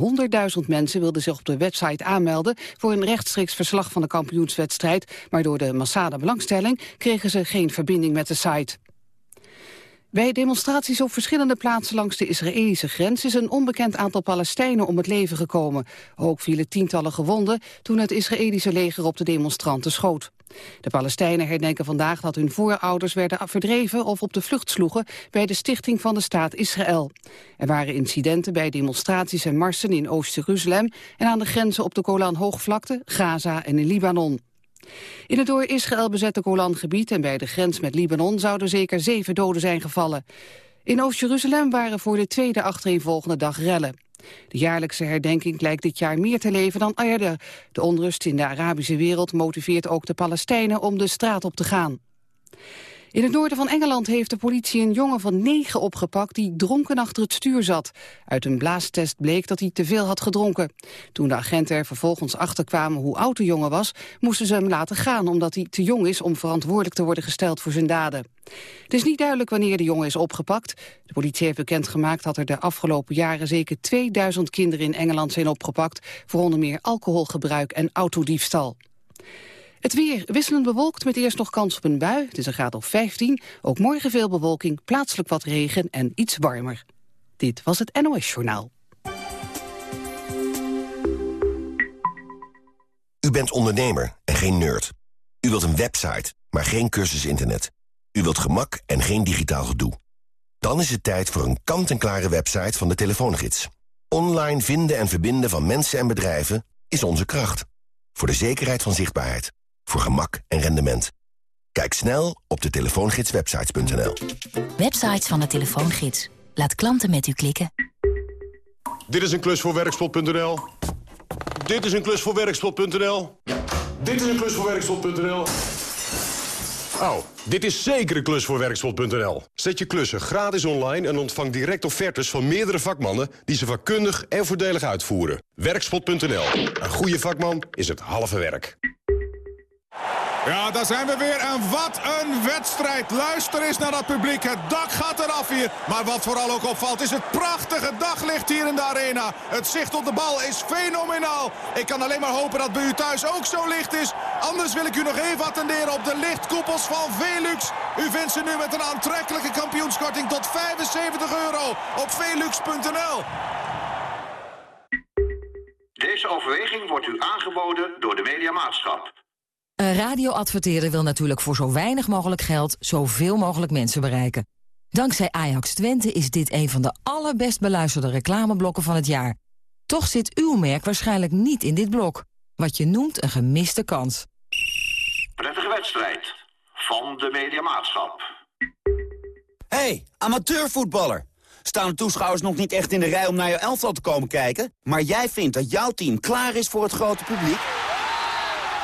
100.000 mensen wilden zich op de website aanmelden... voor een rechtstreeks verslag van de kampioenswedstrijd... maar door de massale belangstelling kregen ze geen verbinding met de site. Bij demonstraties op verschillende plaatsen langs de Israëlische grens is een onbekend aantal Palestijnen om het leven gekomen. Ook vielen tientallen gewonden toen het Israëlische leger op de demonstranten schoot. De Palestijnen herdenken vandaag dat hun voorouders werden verdreven of op de vlucht sloegen bij de stichting van de staat Israël. Er waren incidenten bij demonstraties en marsen in Oost-Jeruzalem en aan de grenzen op de Golan-hoogvlakte, Gaza en in Libanon. In het door Israël bezette Golangebied en bij de grens met Libanon zouden zeker zeven doden zijn gevallen. In Oost-Jeruzalem waren voor de tweede achtereenvolgende dag rellen. De jaarlijkse herdenking lijkt dit jaar meer te leven dan eerder. De onrust in de Arabische wereld motiveert ook de Palestijnen om de straat op te gaan. In het noorden van Engeland heeft de politie een jongen van negen opgepakt die dronken achter het stuur zat. Uit een blaastest bleek dat hij te veel had gedronken. Toen de agenten er vervolgens achterkwamen hoe oud de jongen was, moesten ze hem laten gaan omdat hij te jong is om verantwoordelijk te worden gesteld voor zijn daden. Het is niet duidelijk wanneer de jongen is opgepakt. De politie heeft bekendgemaakt dat er de afgelopen jaren zeker 2000 kinderen in Engeland zijn opgepakt voor onder meer alcoholgebruik en autodiefstal. Het weer wisselend bewolkt met eerst nog kans op een bui. Het is een graad of 15. Ook morgen veel bewolking, plaatselijk wat regen en iets warmer. Dit was het NOS Journaal. U bent ondernemer en geen nerd. U wilt een website, maar geen cursus internet. U wilt gemak en geen digitaal gedoe. Dan is het tijd voor een kant-en-klare website van de telefoongids. Online vinden en verbinden van mensen en bedrijven is onze kracht. Voor de zekerheid van zichtbaarheid voor gemak en rendement. Kijk snel op de telefoongidswebsites.nl. Websites van de telefoongids. Laat klanten met u klikken. Dit is een klus voor werkspot.nl. Dit is een klus voor werkspot.nl. Dit is een klus voor werkspot.nl. Oh, dit is zeker een klus voor werkspot.nl. Zet je klussen gratis online en ontvang direct offertes van meerdere vakmannen... die ze vakkundig en voordelig uitvoeren. Werkspot.nl. Een goede vakman is het halve werk. Ja, daar zijn we weer. En wat een wedstrijd. Luister eens naar dat publiek. Het dak gaat eraf hier. Maar wat vooral ook opvalt is het prachtige daglicht hier in de arena. Het zicht op de bal is fenomenaal. Ik kan alleen maar hopen dat bij u thuis ook zo licht is. Anders wil ik u nog even attenderen op de lichtkoepels van Velux. U vindt ze nu met een aantrekkelijke kampioenskorting tot 75 euro op velux.nl. Deze overweging wordt u aangeboden door de Mediamaatschap. Een radioadverteren wil natuurlijk voor zo weinig mogelijk geld... zoveel mogelijk mensen bereiken. Dankzij Ajax Twente is dit een van de allerbest beluisterde reclameblokken van het jaar. Toch zit uw merk waarschijnlijk niet in dit blok. Wat je noemt een gemiste kans. Prettige wedstrijd van de Mediamaatschap. Hey, amateurvoetballer. Staan de toeschouwers nog niet echt in de rij om naar je elftal te komen kijken? Maar jij vindt dat jouw team klaar is voor het grote publiek?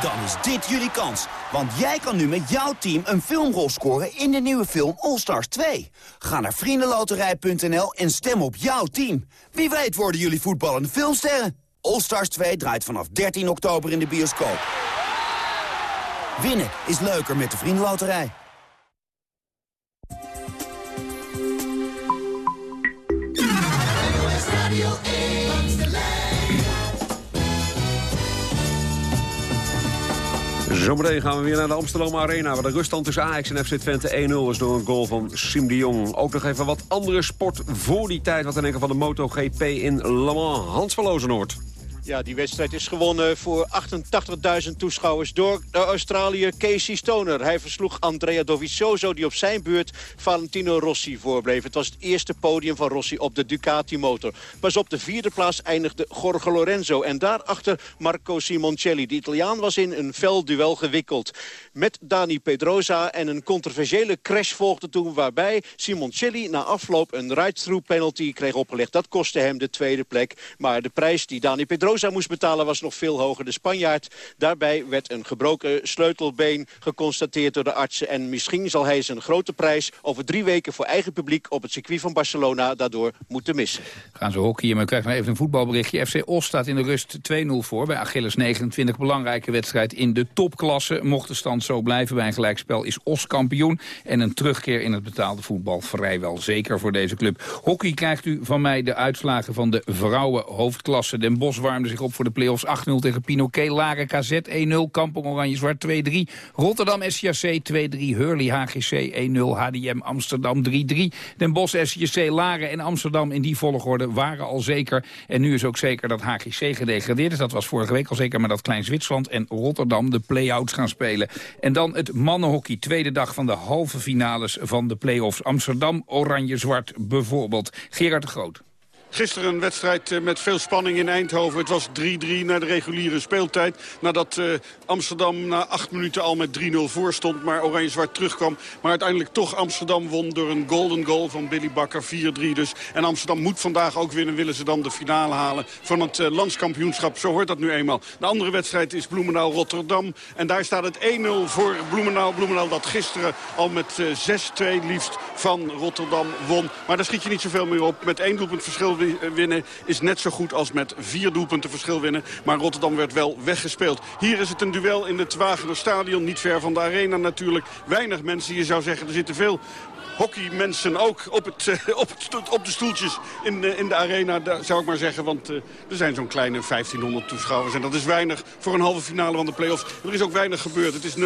Dan is dit jullie kans. Want jij kan nu met jouw team een filmrol scoren in de nieuwe film All Stars 2. Ga naar vriendenloterij.nl en stem op jouw team. Wie weet worden jullie voetballende filmsterren. All Stars 2 draait vanaf 13 oktober in de bioscoop. Winnen is leuker met de Vriendenloterij. Zometeen gaan we weer naar de Amsterdam Arena... waar de ruststand tussen Ajax en FC Twente 1-0 is door een goal van Sim de Jong. Ook nog even wat andere sport voor die tijd. Wat te denken van de MotoGP in Le Mans. Hans van Lozenoord. Ja, die wedstrijd is gewonnen voor 88.000 toeschouwers door de Australiër Casey Stoner. Hij versloeg Andrea Dovizioso die op zijn beurt Valentino Rossi voorbleef. Het was het eerste podium van Rossi op de Ducati-motor. Pas op de vierde plaats eindigde Jorge Lorenzo. En daarachter Marco Simoncelli. De Italiaan was in een fel duel gewikkeld. Met Dani Pedrosa en een controversiële crash volgde toen... waarbij Simoncelli na afloop een ride-through penalty kreeg opgelegd. Dat kostte hem de tweede plek. Maar de prijs die Dani Pedrosa Moest betalen was nog veel hoger. De Spanjaard, daarbij werd een gebroken sleutelbeen geconstateerd door de artsen. En misschien zal hij zijn grote prijs over drie weken voor eigen publiek op het circuit van Barcelona daardoor moeten missen. Gaan ze hockeyen, maar we krijgen nog even een voetbalberichtje. FC Os staat in de rust 2-0 voor bij Achilles 29. Belangrijke wedstrijd in de topklasse. Mocht de stand zo blijven bij een gelijkspel is Os kampioen. En een terugkeer in het betaalde voetbal vrijwel zeker voor deze club. Hockey krijgt u van mij de uitslagen van de vrouwen hoofdklasse. Den Bosch zich op voor de play-offs 8-0 tegen Pinoquet. Laren KZ 1-0, Kampong Oranje Zwart 2-3. Rotterdam SJC 2-3, Hurley HGC 1-0, HDM Amsterdam 3-3. Den Bosch SJC, Laren en Amsterdam in die volgorde waren al zeker. En nu is ook zeker dat HGC gedegradeerd is. Dat was vorige week al zeker, maar dat Klein Zwitserland en Rotterdam de play-outs gaan spelen. En dan het mannenhockey, tweede dag van de halve finales van de play-offs. Amsterdam, Oranje-Zwart bijvoorbeeld. Gerard de Groot. Gisteren een wedstrijd eh, met veel spanning in Eindhoven. Het was 3-3 na de reguliere speeltijd. Nadat uh, Amsterdam na acht minuten al met 3-0 voor stond. Maar Oranje-Zwart terugkwam. Maar uiteindelijk toch Amsterdam won door een golden goal van Billy Bakker. 4-3 dus. En Amsterdam moet vandaag ook winnen. Willen ze dan de finale halen van het uh, landskampioenschap. Zo hoort dat nu eenmaal. De andere wedstrijd is Bloemendaal-Rotterdam. En daar staat het 1-0 voor Bloemendaal. Bloemendaal dat gisteren al met 6-2 liefst van Rotterdam won. Maar daar schiet je niet zoveel meer op. Met één doelpunt verschil winnen is net zo goed als met vier doelpunten verschil winnen. Maar Rotterdam werd wel weggespeeld. Hier is het een duel in het Wagener Stadion. Niet ver van de arena natuurlijk. Weinig mensen. Je zou zeggen er zitten veel hockeymensen ook op, het, uh, op, op de stoeltjes in, uh, in de arena, zou ik maar zeggen. Want uh, er zijn zo'n kleine 1500 toeschouwers. En dat is weinig voor een halve finale van de play-offs. Er is ook weinig gebeurd. Het is 0-0.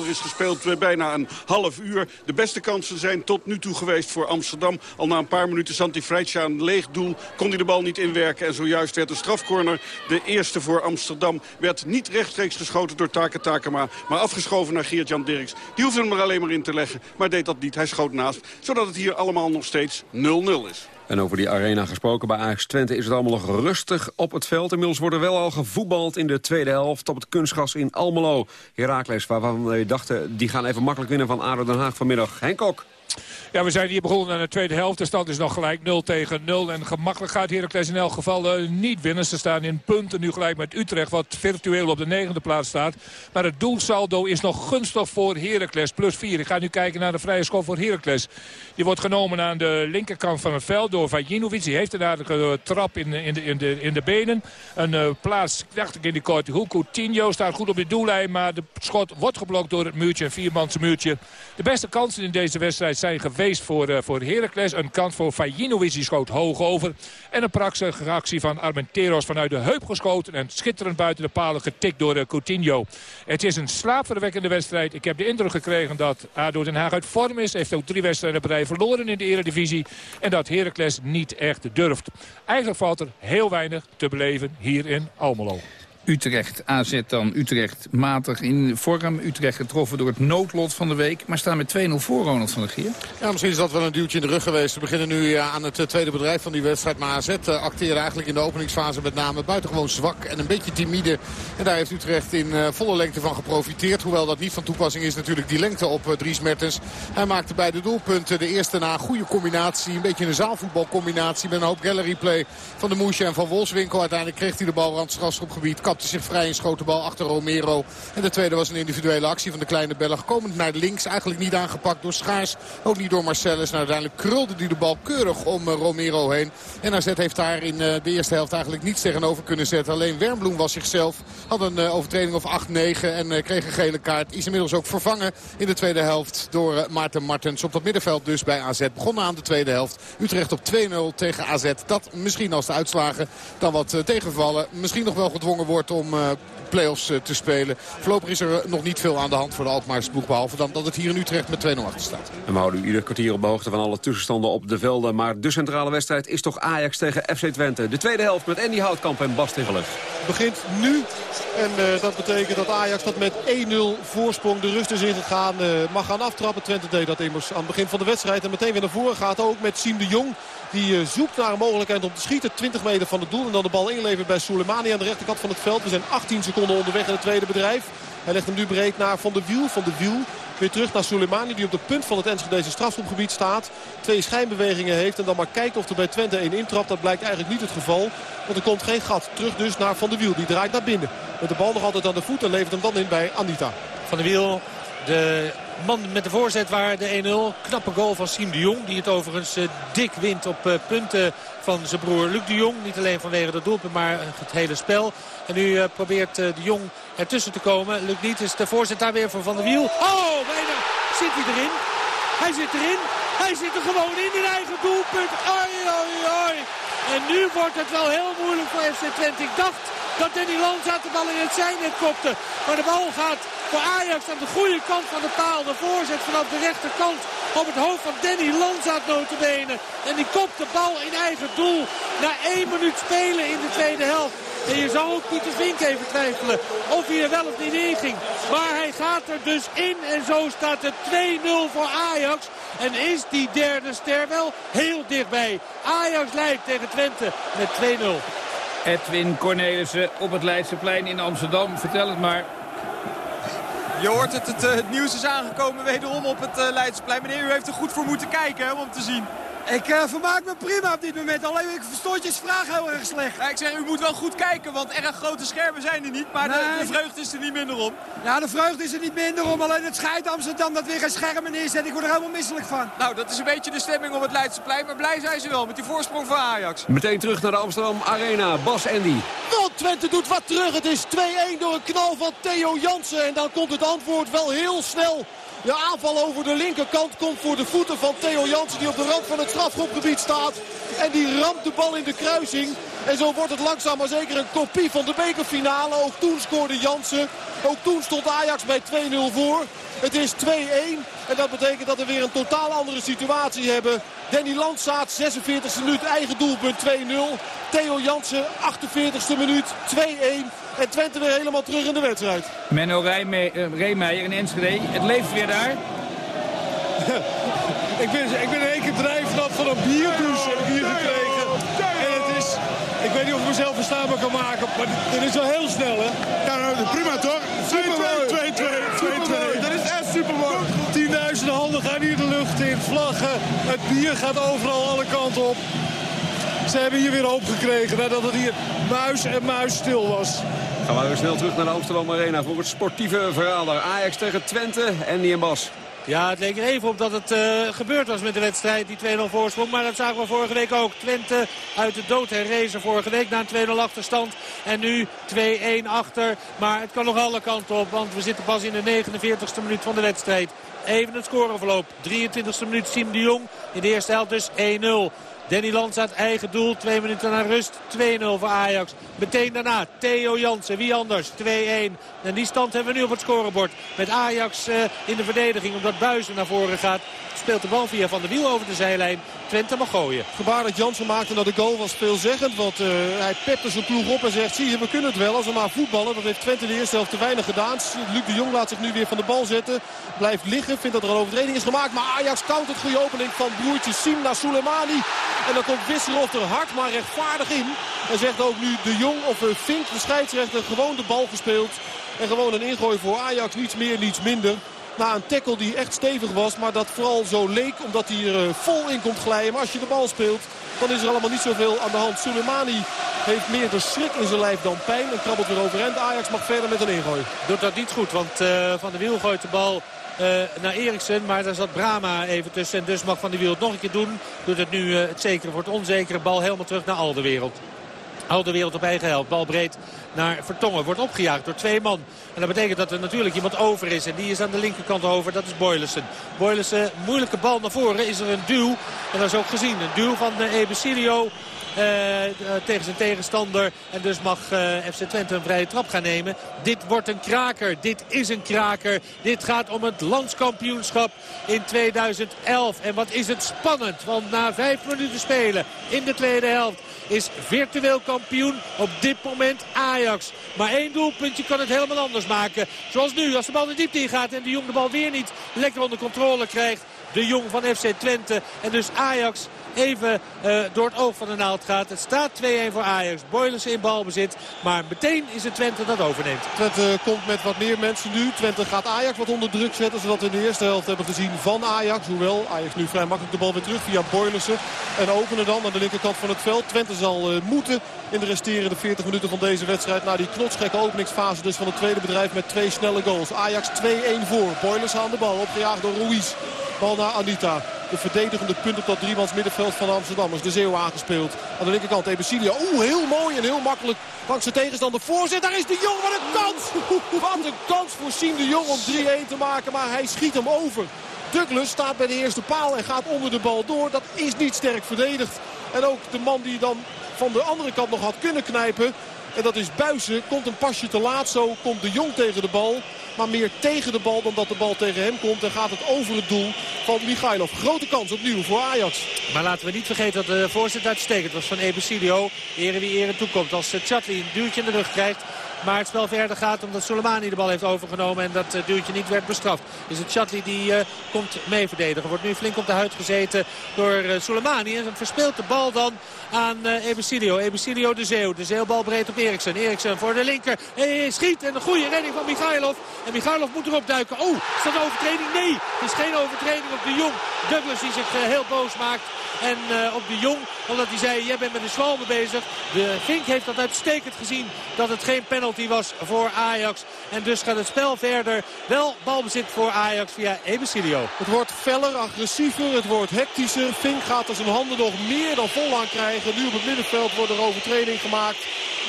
Er is gespeeld bijna een half uur. De beste kansen zijn tot nu toe geweest voor Amsterdam. Al na een paar minuten Santi Freitja een leeg doel. Kon hij de bal niet inwerken. En zojuist werd een strafcorner. De eerste voor Amsterdam werd niet rechtstreeks geschoten door Taka Takema. Maar afgeschoven naar Geert-Jan Dirks. Die hoefde hem er alleen maar in te leggen. Maar deed dat niet. Hij schoot zodat het hier allemaal nog steeds 0-0 is. En over die arena gesproken bij Ajax Twente is het allemaal nog rustig op het veld. Inmiddels wordt er wel al gevoetbald in de tweede helft op het kunstgras in Almelo. Herakles, waarvan we dachten die gaan even makkelijk winnen van ADO Den Haag vanmiddag. Henk Kok. Ja, we zijn hier begonnen aan de tweede helft. De stand is nog gelijk 0 tegen 0. En gemakkelijk gaat Heracles in elk geval uh, niet winnen. Ze staan in punten nu gelijk met Utrecht, wat virtueel op de negende plaats staat. Maar het doelsaldo is nog gunstig voor Heracles. Plus 4. Ik ga nu kijken naar de vrije schop voor Heracles. Die wordt genomen aan de linkerkant van het veld door Vajinovic. Die heeft een aardige trap in, in, de, in, de, in de benen. Een uh, plaats, dacht ik, in die korte hoek. Coutinho staat goed op de doellijn. Maar de schot wordt geblokt door het muurtje. Een viermanse muurtje. De beste kansen in deze wedstrijd zijn geweest voor, uh, voor Heracles. Een kans voor Fajinovic, die schoot hoog over. En een prachtige actie van Armenteros vanuit de heup geschoten. En schitterend buiten de palen getikt door uh, Coutinho. Het is een slaapverwekkende wedstrijd. Ik heb de indruk gekregen dat ADO Den Haag uit vorm is. Heeft ook drie wedstrijden rij verloren in de eredivisie. En dat Heracles niet echt durft. Eigenlijk valt er heel weinig te beleven hier in Almelo. Utrecht, AZ dan. Utrecht matig in vorm. Utrecht getroffen door het noodlot van de week. Maar staan met 2-0 voor Ronald van der Gier. Ja, misschien is dat wel een duwtje in de rug geweest. We beginnen nu aan het tweede bedrijf van die wedstrijd. Maar AZ acteerde eigenlijk in de openingsfase met name buitengewoon zwak en een beetje timide. En daar heeft Utrecht in volle lengte van geprofiteerd. Hoewel dat niet van toepassing is natuurlijk die lengte op Dries Mertens. Hij maakte bij de doelpunten de eerste na een goede combinatie. Een beetje een zaalvoetbalcombinatie met een hoop gallery play van de Moesje en van Wolfswinkel. Uiteindelijk kreeg hij de bal rand strafschopgebied. Kapte zich vrij en schoot de bal achter Romero. En de tweede was een individuele actie van de kleine Belg. Komend naar links, eigenlijk niet aangepakt door Schaars. Ook niet door Marcellus. Nou, uiteindelijk krulde hij de bal keurig om Romero heen. En AZ heeft daar in de eerste helft eigenlijk niets tegenover kunnen zetten. Alleen Wernbloem was zichzelf. Had een overtreding of 8-9 en kreeg een gele kaart. Is inmiddels ook vervangen in de tweede helft door Maarten Martens. Op dat middenveld dus bij AZ. Begonnen aan de tweede helft. Utrecht op 2-0 tegen AZ. Dat misschien als de uitslagen dan wat tegenvallen. Misschien nog wel gedwongen wordt om play-offs te spelen. Voorlopig is er nog niet veel aan de hand voor de Alkmaarse ploeg. Behalve dan dat het hier in Utrecht met 2-0 achter staat. En we houden u ieder kwartier op de hoogte van alle tussenstanden op de velden. Maar de centrale wedstrijd is toch Ajax tegen FC Twente. De tweede helft met Andy Houtkamp en Bas Tegeler. Begint nu. En uh, dat betekent dat Ajax dat met 1-0 voorsprong de rust is ingegaan. Uh, mag gaan aftrappen. Twente deed dat immers aan het begin van de wedstrijd. En meteen weer naar voren gaat ook met Siem de Jong. Die uh, zoekt naar een mogelijkheid om te schieten. 20 meter van het doel. En dan de bal inlevert bij Soleimani aan de rechterkant van het veld. We zijn 18 seconden onderweg in het tweede bedrijf. Hij legt hem nu breed naar Van de Wiel. Van de Wiel Weer terug naar Soleimani die op de punt van het Enschedeze strafschopgebied staat. Twee schijnbewegingen heeft en dan maar kijkt of er bij Twente één intrapt. Dat blijkt eigenlijk niet het geval. Want er komt geen gat. Terug dus naar Van der Wiel. Die draait naar binnen. Met de bal nog altijd aan de voet en levert hem dan in bij Anita. Van der Wiel de man met de voorzet waar de 1-0. Knappe goal van Siem de Jong. Die het overigens uh, dik wint op uh, punten van zijn broer Luc de Jong. Niet alleen vanwege de doelpunt, maar het hele spel. En nu uh, probeert de Jong ertussen te komen. Lukt niet, is de voorzet daar weer voor Van der Wiel. Oh, bijna zit hij erin. Hij zit erin. Hij zit er gewoon in, in eigen doelpunt. Oi, oi, oi. En nu wordt het wel heel moeilijk voor FC Twente. Ik dacht dat Danny Lanzaat de bal in het zijnet kopte. Maar de bal gaat voor Ajax aan de goede kant van de paal. De voorzet vanaf de rechterkant op het hoofd van Danny Lanzaat notabene. En die kopt de bal in eigen doel na één minuut spelen in de tweede helft. En je zou ook Pieter Vink even twijfelen of hij er wel of niet in ging. Maar hij gaat er dus in en zo staat het 2-0 voor Ajax. En is die derde ster wel heel dichtbij. Ajax leidt tegen Twente met 2-0. Edwin Cornelissen op het Leidseplein in Amsterdam. Vertel het maar. Je hoort het, het, het nieuws is aangekomen wederom op het uh, Leidseplein. Meneer, u heeft er goed voor moeten kijken hè, om te zien. Ik uh, vermaak me prima op dit moment. Alleen ik verstoort je vraag heel erg slecht. Ja, ik zeg, u moet wel goed kijken, want erg grote schermen zijn er niet. Maar nee. de, de, vreugde is er niet minder om. Ja, de vreugde is er niet minder om. Alleen het scheidt Amsterdam dat weer geen schermen neerzet. Ik word er helemaal misselijk van. Nou, dat is een beetje de stemming op het Leidseplein. Maar blij zijn ze wel met die voorsprong van Ajax. Meteen terug naar de Amsterdam Arena. Bas Andy. Want Twente doet wat terug. Het is 2-1 door een knal van Theo Jansen. En dan komt het antwoord wel heel snel. De aanval over de linkerkant komt voor de voeten van Theo Jansen die op de rand van het strafschopgebied staat. En die ramt de bal in de kruising. En zo wordt het langzaam maar zeker een kopie van de bekerfinale. Ook toen scoorde Jansen. Ook toen stond Ajax bij 2-0 voor. Het is 2-1. En dat betekent dat we weer een totaal andere situatie hebben. Danny Landsaat, 46e minuut, eigen doelpunt 2-0. Theo Jansen, 48e minuut, 2-1. En Twente weer helemaal terug in de wedstrijd. Menno Reemeijer in Enschede, het leeft weer daar. ik, ben, ik ben in één keer drijfnat van een bierdouche heb hier gekregen. En het is, ik weet niet of ik mezelf verstaanbaar kan maken, maar dit is wel heel snel hè. Ja, nou, prima toch? 2-2, 2-2, Dat is echt supermooi. Tienduizenden handen gaan hier de lucht in, vlaggen. Het bier gaat overal alle kanten op. Ze hebben hier weer hoop gekregen nadat het hier muis en muis stil was. Gaan we weer snel terug naar de Amsterdam Arena voor het sportieve verhaal daar. Ajax tegen Twente en en Bas. Ja, het leek er even op dat het uh, gebeurd was met de wedstrijd, die 2-0 voorsprong. Maar dat zagen we vorige week ook. Twente uit de dood herrezen vorige week na een 2-0 achterstand. En nu 2-1 achter. Maar het kan nog alle kanten op, want we zitten pas in de 49ste minuut van de wedstrijd. Even het scoreverloop. 23e minuut Siem de Jong. In de eerste helft dus 1-0. Danny Landsaat eigen doel. Twee minuten naar rust. 2-0 voor Ajax. Meteen daarna Theo Jansen. Wie anders? 2-1. En die stand hebben we nu op het scorebord. Met Ajax uh, in de verdediging. Omdat Buizen naar voren gaat. Speelt de bal via Van der Wiel over de zijlijn. Twente mag gooien. Gebaar dat Jansen maakte naar de goal was veelzeggend. Want uh, hij pepte zijn ploeg op en zegt... zie je, we kunnen het wel als we maar voetballen. Dat heeft Twente de eerste helft te weinig gedaan. Luc de Jong laat zich nu weer van de bal zetten. Blijft liggen. Vindt dat er een overtreding is gemaakt. Maar Ajax het goede opening van broertje Sim naar Soleimani. En dan komt Wisselhoff er hard maar rechtvaardig in. En zegt ook nu de Jong of Fink, de scheidsrechter, gewoon de bal gespeeld. En gewoon een ingooi voor Ajax. Niets meer, niets minder. Na een tackle die echt stevig was. Maar dat vooral zo leek omdat hij er uh, vol in komt glijden. Maar als je de bal speelt dan is er allemaal niet zoveel aan de hand. Soleimani heeft meer de schrik in zijn lijf dan pijn. En krabbelt weer overeind. Ajax mag verder met een ingooi. Doet dat niet goed. Want uh, Van der Wiel gooit de bal uh, naar Eriksen. Maar daar zat Brama even tussen. En dus mag Van der Wiel het nog een keer doen. Doet het nu het zekere voor het onzekere. Bal helemaal terug naar Alderwereld. Alderwereld op eigen helft. Bal breed naar Vertongen. Wordt opgejaagd door twee man. En dat betekent dat er natuurlijk iemand over is. En die is aan de linkerkant over. Dat is Boylissen. Boylissen, moeilijke bal naar voren. Is er een duw. En dat is ook gezien. Een duw van uh, Ebesilio. Uh, tegen zijn tegenstander. En dus mag uh, FC Twente een vrije trap gaan nemen. Dit wordt een kraker. Dit is een kraker. Dit gaat om het landskampioenschap in 2011. En wat is het spannend. Want na vijf minuten spelen in de tweede helft is virtueel kampioen op dit moment Ajax. Maar één doelpuntje kan het helemaal anders maken. Zoals nu, als de bal de diepte in gaat en de Jong de bal weer niet lekker onder controle krijgt. De Jong van FC Twente. En dus Ajax even uh, door het oog van de naald gaat. Het staat 2-1 voor Ajax. Boilers in balbezit. Maar meteen is het Twente dat overneemt. Twente komt met wat meer mensen nu. Twente gaat Ajax wat onder druk zetten. Zodat we in de eerste helft hebben gezien van Ajax. Hoewel Ajax nu vrij makkelijk de bal weer terug via Boylissen. En openen dan aan de linkerkant van het veld. Twente zal uh, moeten in de resterende 40 minuten van deze wedstrijd. Na die knotsgekke openingsfase dus van het tweede bedrijf met twee snelle goals. Ajax 2-1 voor. Boilers aan de bal. Opgejaagd door Ruiz. Bal naar Anita. De verdedigende punt op dat driemans middenveld van Amsterdam. Is de Zeeuw aangespeeld. Aan de linkerkant Ebesilio. Oeh, heel mooi en heel makkelijk langs de tegenstander voorzet. Daar is de Jong. Wat een kans. Wat een kans voor Siem de Jong om 3-1 te maken. Maar hij schiet hem over. Douglas staat bij de eerste paal en gaat onder de bal door. Dat is niet sterk verdedigd. En ook de man die dan van de andere kant nog had kunnen knijpen. En dat is Buizen. Komt een pasje te laat. Zo komt de Jong tegen de bal. Maar meer tegen de bal dan dat de bal tegen hem komt. En gaat het over het doel van Michailov. Grote kans opnieuw voor Ajax. Maar laten we niet vergeten dat de voorzet uitstekend was van Ebesilio. Ere wie ere toekomt. Als Chatli een duwtje in de rug krijgt. Maar het spel verder gaat omdat Soleimani de bal heeft overgenomen. En dat uh, duwtje niet werd bestraft. Is het Chatli die uh, komt mee verdedigen. Wordt nu flink op de huid gezeten door uh, Soleimani. En verspeelt de bal dan aan uh, Ebesilio. Ebesilio de Zeeuw. De Zeeuwbal breed op Eriksen. Eriksen voor de linker. Hey, schiet en een goede redding van Michailov. En Michailov moet erop duiken. Oh, is dat een overtreding? Nee, het is geen overtreding op de Jong. Douglas die zich heel boos maakt. En op de Jong, omdat hij zei, jij bent met de zwalbe bezig. De Vink heeft dat uitstekend gezien dat het geen penalty was voor Ajax. En dus gaat het spel verder. Wel balbezit voor Ajax via Ebesilio. Het wordt feller, agressiever, het wordt hectischer. Vink gaat er zijn handen nog meer dan vol aan krijgen. Nu op het middenveld wordt er overtreding gemaakt.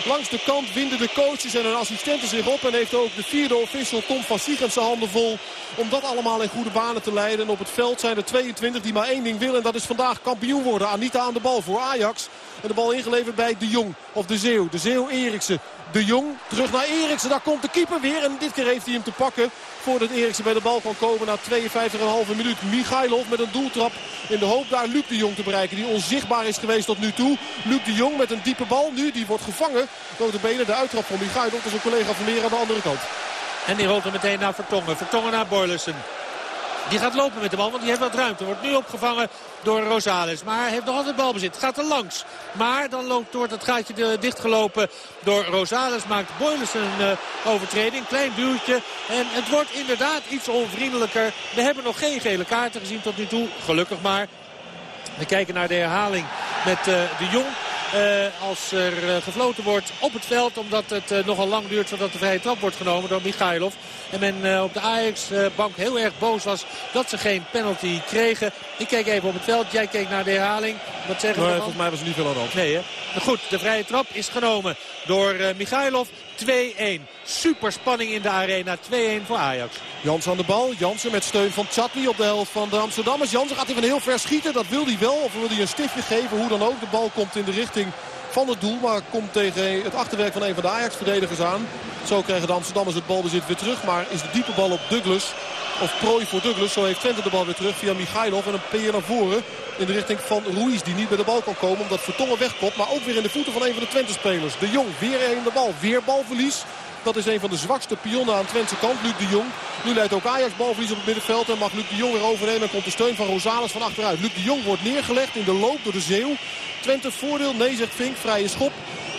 Langs de kant winden de coaches en hun assistenten zich op. En heeft ook de vierde official Tom van Siegend zijn handen vol. Om dat allemaal in goede banen te leiden. En op het veld zijn er 22 die maar één ding willen. En dat is vandaag kampioen worden. Anita aan de bal voor Ajax. En de bal ingeleverd bij De Jong. Of De Zeeuw. De Zeeuw Eriksen. De Jong terug naar Eriksen. Daar komt de keeper weer. En dit keer heeft hij hem te pakken. Voordat Eriksen bij de bal kan komen na 52,5 minuut. Michailov met een doeltrap. In de hoop daar Luc de Jong te bereiken. Die onzichtbaar is geweest tot nu toe. Luc de Jong met een diepe bal. Nu die wordt gevangen door de benen. De uittrap van Michailov. Dat is een collega van Meer aan de andere kant. En die rolt er meteen naar Vertongen. Vertongen naar Boylussen. Die gaat lopen met de bal, want die heeft wat ruimte. Wordt nu opgevangen door Rosales. Maar heeft nog altijd balbezit. Gaat er langs. Maar dan loopt, wordt het gaatje dichtgelopen door Rosales. Maakt Boyles een uh, overtreding. Klein duwtje. En het wordt inderdaad iets onvriendelijker. We hebben nog geen gele kaarten gezien tot nu toe. Gelukkig maar. We kijken naar de herhaling met uh, de Jong. Uh, als er uh, gefloten wordt op het veld. Omdat het uh, nogal lang duurt voordat de vrije trap wordt genomen door Michailov. En men op de Ajax-bank heel erg boos was dat ze geen penalty kregen. Ik keek even op het veld. Jij keek naar de herhaling. Wat zeggen nee, we volgens mij was er niet veel aan de hand. Nee, hè? Goed, de vrije trap is genomen door Michailov. 2-1. Super spanning in de arena. 2-1 voor Ajax. Jans aan de bal. Jansen met steun van Chatli op de helft van de Amsterdammers. Jansen gaat even heel ver schieten. Dat wil hij wel. Of wil hij een stiftje geven. Hoe dan ook. De bal komt in de richting van het doel. Maar komt tegen het achterwerk van een van de Ajax-verdedigers aan. Zo krijgen de Amsterdammers het balbezit weer terug. Maar is de diepe bal op Douglas. Of prooi voor Douglas. Zo heeft Twente de bal weer terug via Michailov. En een peer naar voren in de richting van Ruiz. Die niet bij de bal kan komen omdat Vertongen wegkomt. Maar ook weer in de voeten van een van de Twente-spelers. De Jong weer in de bal. Weer balverlies. Dat is een van de zwakste pionnen aan Twentse kant. Luc de Jong. Nu leidt ook Ajax balverlies op het middenveld. En mag Luc de Jong weer overnemen. En komt de steun van Rosales van achteruit. Luc de Jong wordt neergelegd in de loop door de Zeeuw. Twente voordeel. Nee zegt Vink. Vrije schop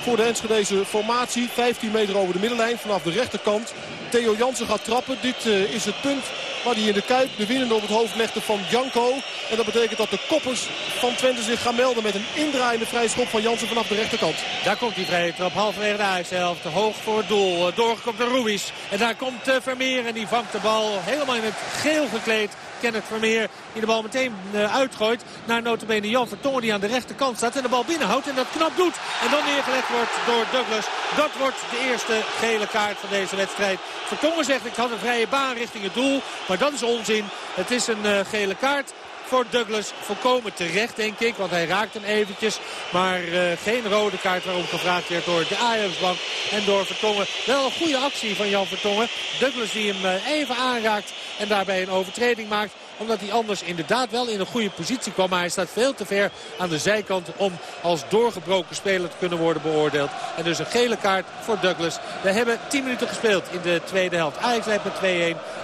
voor de Enschedeze formatie. 15 meter over de middenlijn vanaf de rechterkant. Theo Jansen gaat trappen. Dit uh, is het punt waar hij in de Kuip de winnende op het hoofd legde van Janko. En dat betekent dat de koppers van Twente zich gaan melden met een indraaiende vrije schop van Jansen vanaf de rechterkant. Daar komt die vrije trap halverwege de Ajax-helft. Hoog voor het doel. Doorgekomen door Ruiz. En daar komt uh, Vermeer en die vangt de bal helemaal in het geel gekleed. Kenneth Vermeer die de bal meteen uh, uitgooit naar notabene Jan Vertongen die aan de rechterkant staat en de bal binnenhoudt en dat knap doet. En dan neergelegd wordt door Douglas. Dat wordt de eerste gele kaart van deze wedstrijd. Vertongen zegt ik had een vrije baan richting het doel, maar dat is onzin. Het is een uh, gele kaart voor Douglas. Volkomen terecht, denk ik. Want hij raakt hem eventjes. Maar uh, geen rode kaart waarom gevraagd werd door de Ajax-bank. En door Vertongen. Wel een goede actie van Jan Vertongen. Douglas die hem uh, even aanraakt. En daarbij een overtreding maakt. Omdat hij anders inderdaad wel in een goede positie kwam. Maar hij staat veel te ver aan de zijkant om als doorgebroken speler te kunnen worden beoordeeld. En dus een gele kaart voor Douglas. We hebben 10 minuten gespeeld in de tweede helft. Ajax leidt met 2-1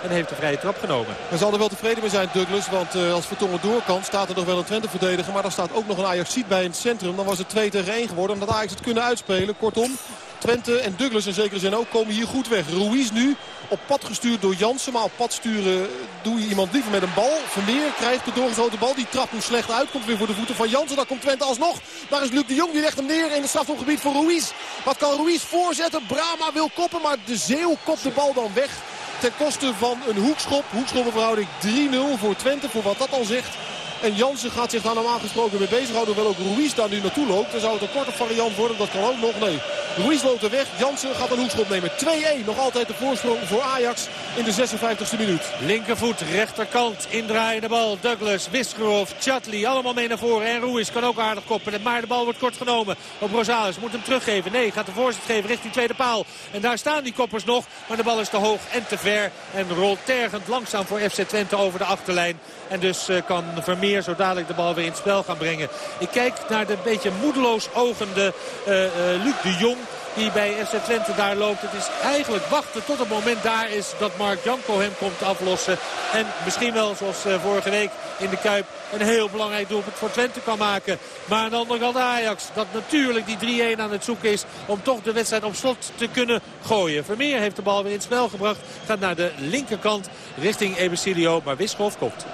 en heeft de vrije trap genomen. Hij zal er wel tevreden mee zijn, Douglas. Want uh, als Vertongen door kan, staat er nog wel een Twente verdediger. Maar daar staat ook nog een Ajax ziet bij in het centrum. Dan was het 2 tegen 1 geworden. Omdat Ajax het kunnen uitspelen. Kortom, Twente en Douglas in zekere zin ook komen hier goed weg. Ruiz nu op pad gestuurd door Jansen. Maar op pad sturen doe je iemand liever met een bal. Vermeer krijgt de doorgeschoten bal. Die trapt hem slecht uit. Komt weer voor de voeten van Jansen. Dan komt Twente alsnog. Daar is Luc de Jong. Die legt hem neer in het strafhofgebied voor Ruiz. Wat kan Ruiz voorzetten? Brama wil koppen. Maar de Zeeuw kopt de bal dan weg. Ten koste van een hoekschop. Hoekschoppenverhouding 3-0 voor Twente. Voor wat dat al zegt. En Jansen gaat zich daar normaal gesproken mee bezighouden. Hoewel ook Ruiz daar nu naartoe loopt. Dan zou het een korte variant worden. Dat kan ook nog. Nee. Ruiz loopt er weg. Jansen gaat een hoekschop nemen. 2-1. Nog altijd de voorsprong voor Ajax in de 56e minuut. Linkervoet, rechterkant. Indraaiende bal. Douglas, Wisgerov, Chatli. Allemaal mee naar voren. En Ruiz kan ook aardig koppen. Maar de bal wordt kort genomen op Rosales. Moet hem teruggeven. Nee, gaat de voorzet geven richting tweede paal. En daar staan die koppers nog. Maar de bal is te hoog en te ver. En rolt tergend langzaam voor FC Twente over de achterlijn. En dus kan Vermeer zo dadelijk de bal weer in het spel gaan brengen. Ik kijk naar de beetje moedeloos ogende uh, uh, Luc de Jong die bij FC Twente daar loopt. Het is eigenlijk wachten tot het moment daar is dat Mark Janko hem komt aflossen. En misschien wel zoals vorige week in de Kuip een heel belangrijk doelpunt voor Twente kan maken. Maar aan de andere kant Ajax dat natuurlijk die 3-1 aan het zoeken is om toch de wedstrijd op slot te kunnen gooien. Vermeer heeft de bal weer in het spel gebracht. Gaat naar de linkerkant richting Ebesilio. Maar Wischhoff komt.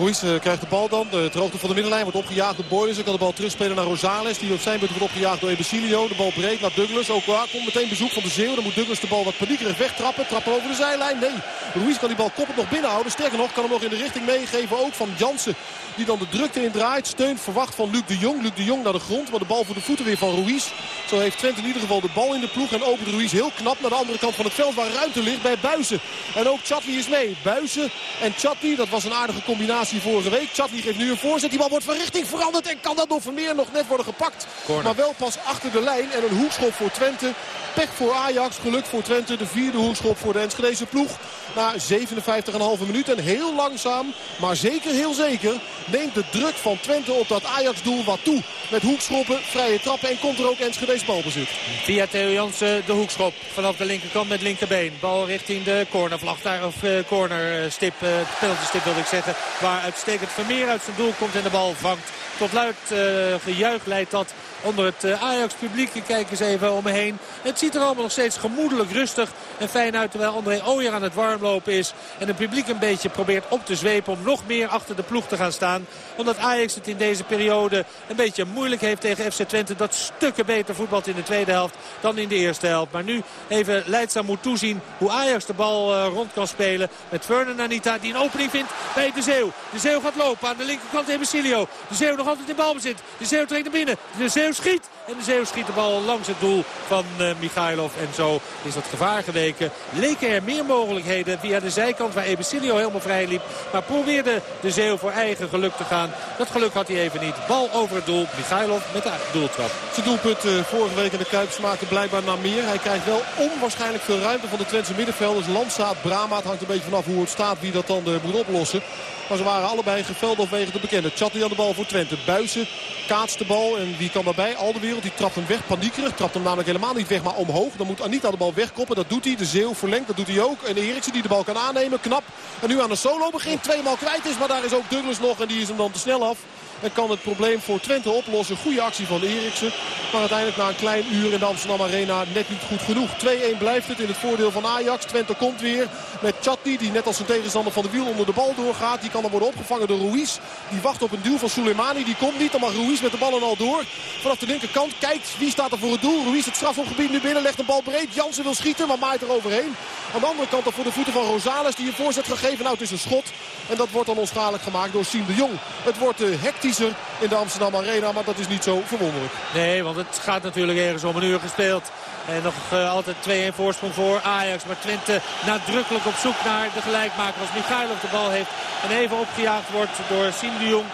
Ruiz uh, krijgt de bal dan. De hoogte van de middenlijn wordt opgejaagd door Boyles. Hij kan de bal terugspelen naar Rosales. Die op zijn beurt wordt opgejaagd door Ebesilio. De bal breed naar Douglas. Ook waar komt meteen bezoek van de Zeeuw. Dan moet Douglas de bal wat paniekerig wegtrappen. Trappen over de zijlijn. Nee, Ruiz kan die bal koppend nog binnenhouden. Sterker nog, kan hem nog in de richting meegeven. Ook van Jansen. Die dan de drukte indraait. Steunt verwacht van Luc de Jong. Luc de Jong naar de grond. Maar de bal voor de voeten weer van Ruiz. Zo heeft Twente in ieder geval de bal in de ploeg. En opent Ruiz heel knap naar de andere kant van het veld. Waar ruimte ligt bij Buizen. En ook Chatli is mee. Buizen en Chatli. Dat was een aardige combinatie vorige week. Chatli geeft nu een voorzet. Die bal wordt van richting veranderd. En kan dat nog Vermeer nog net worden gepakt. Corner. Maar wel pas achter de lijn. En een hoekschop voor Twente. Pech voor Ajax. Geluk voor Twente. De vierde hoekschop voor de Enschedeze ploeg. Na 57,5 minuten. En heel langzaam, maar zeker heel zeker, neemt de druk van Twente op dat Ajax-doel wat toe. Met hoekschoppen, vrije trappen en komt er ook Enschede's balbezit. Via Theo Jansen de hoekschop vanaf de linkerkant met linkerbeen. Bal richting de cornervlag, daar, of uh, cornerstip, uh, penaltystip wil ik zeggen. Waar uitstekend Vermeer uit zijn doel komt en de bal vangt. Tot luid uh, gejuich leidt dat onder het uh, Ajax-publiek. Kijk eens even om me heen. Het ziet er allemaal nog steeds gemoedelijk rustig en fijn uit. Terwijl André Ooyer aan het warmlopen is. En het publiek een beetje probeert op te zwepen om nog meer achter de ploeg te gaan staan. Omdat Ajax het in deze periode een beetje moeilijk heeft tegen FC Twente. Dat stukken beter voetbalt in de tweede helft dan in de eerste helft. Maar nu even leidzaam moet toezien hoe Ajax de bal uh, rond kan spelen. Met Vernon Anita die een opening vindt bij De Zeeuw. De Zeeuw gaat lopen aan de linkerkant Ebesilio. De Zeeuw nog altijd in balbezit. De Zeeuw trekt naar binnen. De Zeeuw schiet. En de Zeeuw schiet de bal langs het doel van uh, Michailov. En zo is dat gevaar geweken. Leken er meer mogelijkheden via de zijkant waar Ebesilio helemaal vrij liep. Maar probeerde de Zeeuw voor eigen geluk te gaan. Dat geluk had hij even niet. Bal over het doel. Michailov met de doeltrap. Zijn doelpunt uh, vorige week in de Kuip smaakte blijkbaar naar meer. Hij krijgt wel onwaarschijnlijk veel ruimte van de Twentse middenvelders. Landsaat, Brama. Het hangt een beetje vanaf hoe het staat wie dat dan uh, moet oplossen. Maar ze waren allebei geveld overwege de bekende. Chatli aan de bal voor Twente. Buizen kaatst de bal. En wie kan daarbij? Al de wereld. Die trapt hem weg. Paniekerig. Trapt hem namelijk helemaal niet weg, maar omhoog. Dan moet Anita de bal wegkoppen. Dat doet hij. De Zeeuw verlengt. Dat doet hij ook. En Eriksen die de bal kan aannemen. Knap. En nu aan de solo begint. Tweemaal kwijt is. Maar daar is ook Douglas nog. En die is hem dan te snel af. En kan het probleem voor Twente oplossen. Goede actie van Eriksen. Maar uiteindelijk na een klein uur in de Amsterdam Arena net niet goed genoeg. 2-1 blijft het in het voordeel van Ajax. Twente komt weer met Chatli die net als zijn tegenstander van de wiel onder de bal doorgaat. Die kan dan worden opgevangen door Ruiz. Die wacht op een duw van Soleimani. Die komt niet. Dan mag Ruiz met de ballen al door. Vanaf de linkerkant kijkt wie staat er voor het doel. Ruiz het strafhofgebied nu binnen. Legt de bal breed. Jansen wil schieten maar maait er overheen. Aan de andere kant dan voor de voeten van Rosales die een voorzet gegeven. Nou het is een schot. En dat wordt dan onschadelijk gemaakt door Siem de Jong. Het wordt uh, in de Amsterdam Arena. Maar dat is niet zo verwonderlijk. Nee, want het gaat natuurlijk ergens om een uur gespeeld. En nog uh, altijd 2-1 voorsprong voor Ajax. Maar Twente nadrukkelijk op zoek naar de gelijkmaker. Als Michailov de bal heeft en even opgejaagd wordt door Siem de Jong.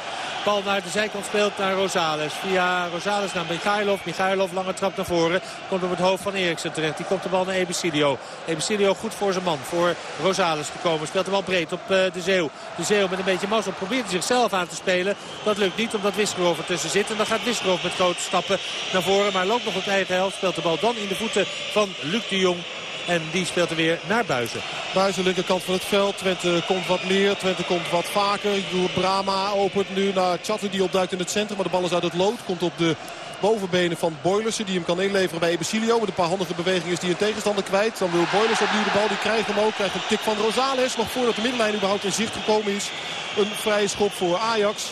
Bal naar de zijkant speelt naar Rosales. Via Rosales naar Michailov. Michailov lange trap naar voren. Komt op het hoofd van Eriksen terecht. Die komt de bal naar Ebicilio. Ebicilio goed voor zijn man. Voor Rosales gekomen. Speelt de bal breed op de Zeeuw. De Zeeuw met een beetje mazzel probeert zichzelf aan te spelen. Dat lukt niet omdat Wisgerov ertussen zit. En dan gaat Wisgerov met grote stappen naar voren. Maar loopt nog op eigen helft. Speelt de bal dan in de voeten van Luc de Jong. En die speelt er weer naar Buizen. Buizen linkerkant van het veld. Twente komt wat meer. Twente komt wat vaker. Brama opent nu naar Chatten die opduikt in het centrum. Maar de bal is uit het lood. Komt op de bovenbenen van Boylersen. Die hem kan inleveren bij Ebesilio. Met een paar handige bewegingen is die een tegenstander kwijt. Dan wil Boylers opnieuw de bal. Die krijgt hem ook. Krijgt een tik van Rosales. Nog voordat de middenlijn überhaupt in zicht gekomen is. Een vrije schop voor Ajax.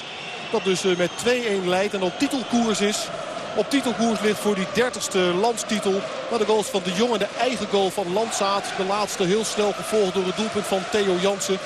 Dat dus met 2-1 leidt en op titelkoers is op titelkoers ligt voor die 30ste landstitel. Maar de goals van de jongen, de eigen goal van Landzaat. De laatste heel snel gevolgd door het doelpunt van Theo Jansen.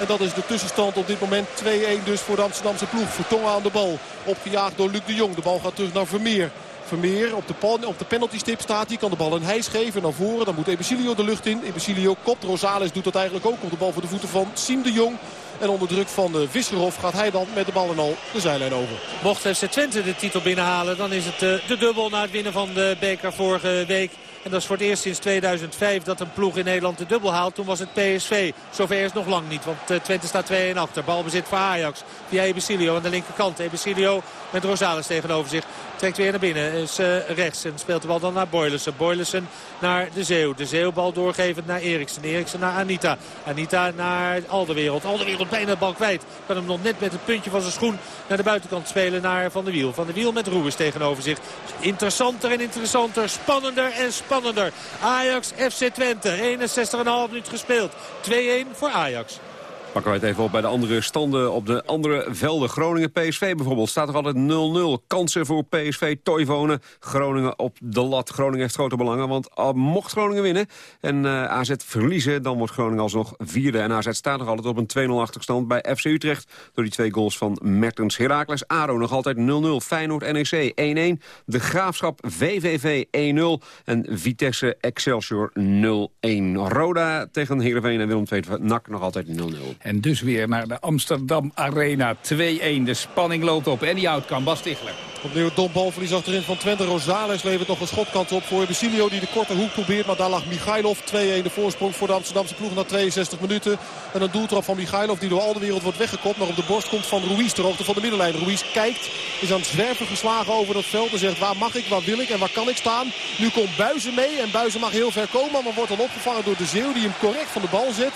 En dat is de tussenstand op dit moment 2-1 dus voor de Amsterdamse ploeg. Vertongen aan de bal. Opgejaagd door Luc de Jong. De bal gaat terug naar Vermeer. Vermeer op de, op de penaltystip staat. Die kan de bal een hijs geven naar voren. Dan moet Ebesilio de lucht in. Ebesilio kopt. Rosales doet dat eigenlijk ook. Op de bal voor de voeten van Siem de Jong. En onder druk van de Visserhof gaat hij dan met de bal en al de zijlijn over. Mocht FC Twente de titel binnenhalen, dan is het eh, de dubbel na het winnen van de beker vorige week. En dat is voor het eerst sinds 2005 dat een ploeg in Nederland de dubbel haalt. Toen was het PSV. Zover is nog lang niet, want eh, Twente staat 2-1 achter. Balbezit voor Ajax via Ebesilio aan de linkerkant. Ebesilio met Rosales tegenover zich. Trekt weer naar binnen, is uh, rechts en speelt de bal dan naar Boylissen. Boylissen naar de Zeeuw. De Zeeuw bal doorgevend naar Eriksen. Eriksen naar Anita. Anita naar Alderwereld. Alderwereld bijna de bal kwijt. Kan hem nog net met het puntje van zijn schoen naar de buitenkant spelen naar Van der Wiel. Van der Wiel met Roes tegenover zich. Interessanter en interessanter. Spannender en spannender. Ajax FC Twente. 61,5 minuut gespeeld. 2-1 voor Ajax. Pakken wij het even op bij de andere standen op de andere velden. Groningen PSV bijvoorbeeld staat er altijd 0-0. Kansen voor PSV, Toivonen. Groningen op de lat. Groningen heeft grote belangen, want mocht Groningen winnen en uh, AZ verliezen... dan wordt Groningen alsnog vierde. En AZ staat nog altijd op een 2-0 achterstand bij FC Utrecht... door die twee goals van Mertens. Heracles, ADO nog altijd 0-0. Feyenoord, NEC 1-1. De Graafschap, VVV 1-0. En Vitesse, Excelsior 0-1. Roda tegen Heerenveen en Willem II, NAC nog altijd 0-0. En dus weer naar de Amsterdam Arena. 2-1. De spanning loopt op. En die out kan Bas Tichler. Opnieuw het dom balverlies achterin van Twente. Rosales levert nog een schotkant op voor Basilio die de korte hoek probeert. Maar daar lag Michailov. 2-1 de voorsprong voor de Amsterdamse ploeg na 62 minuten. En een doeltrap van Michailov die door al de wereld wordt weggekopt. Maar op de borst komt van Ruiz ter hoogte van de middenlijn. Ruiz kijkt, is aan het zwerven geslagen over dat veld. En zegt waar mag ik, waar wil ik en waar kan ik staan. Nu komt Buizen mee en Buizen mag heel ver komen. Maar wordt dan opgevangen door de Zeeuw die hem correct van de bal zet.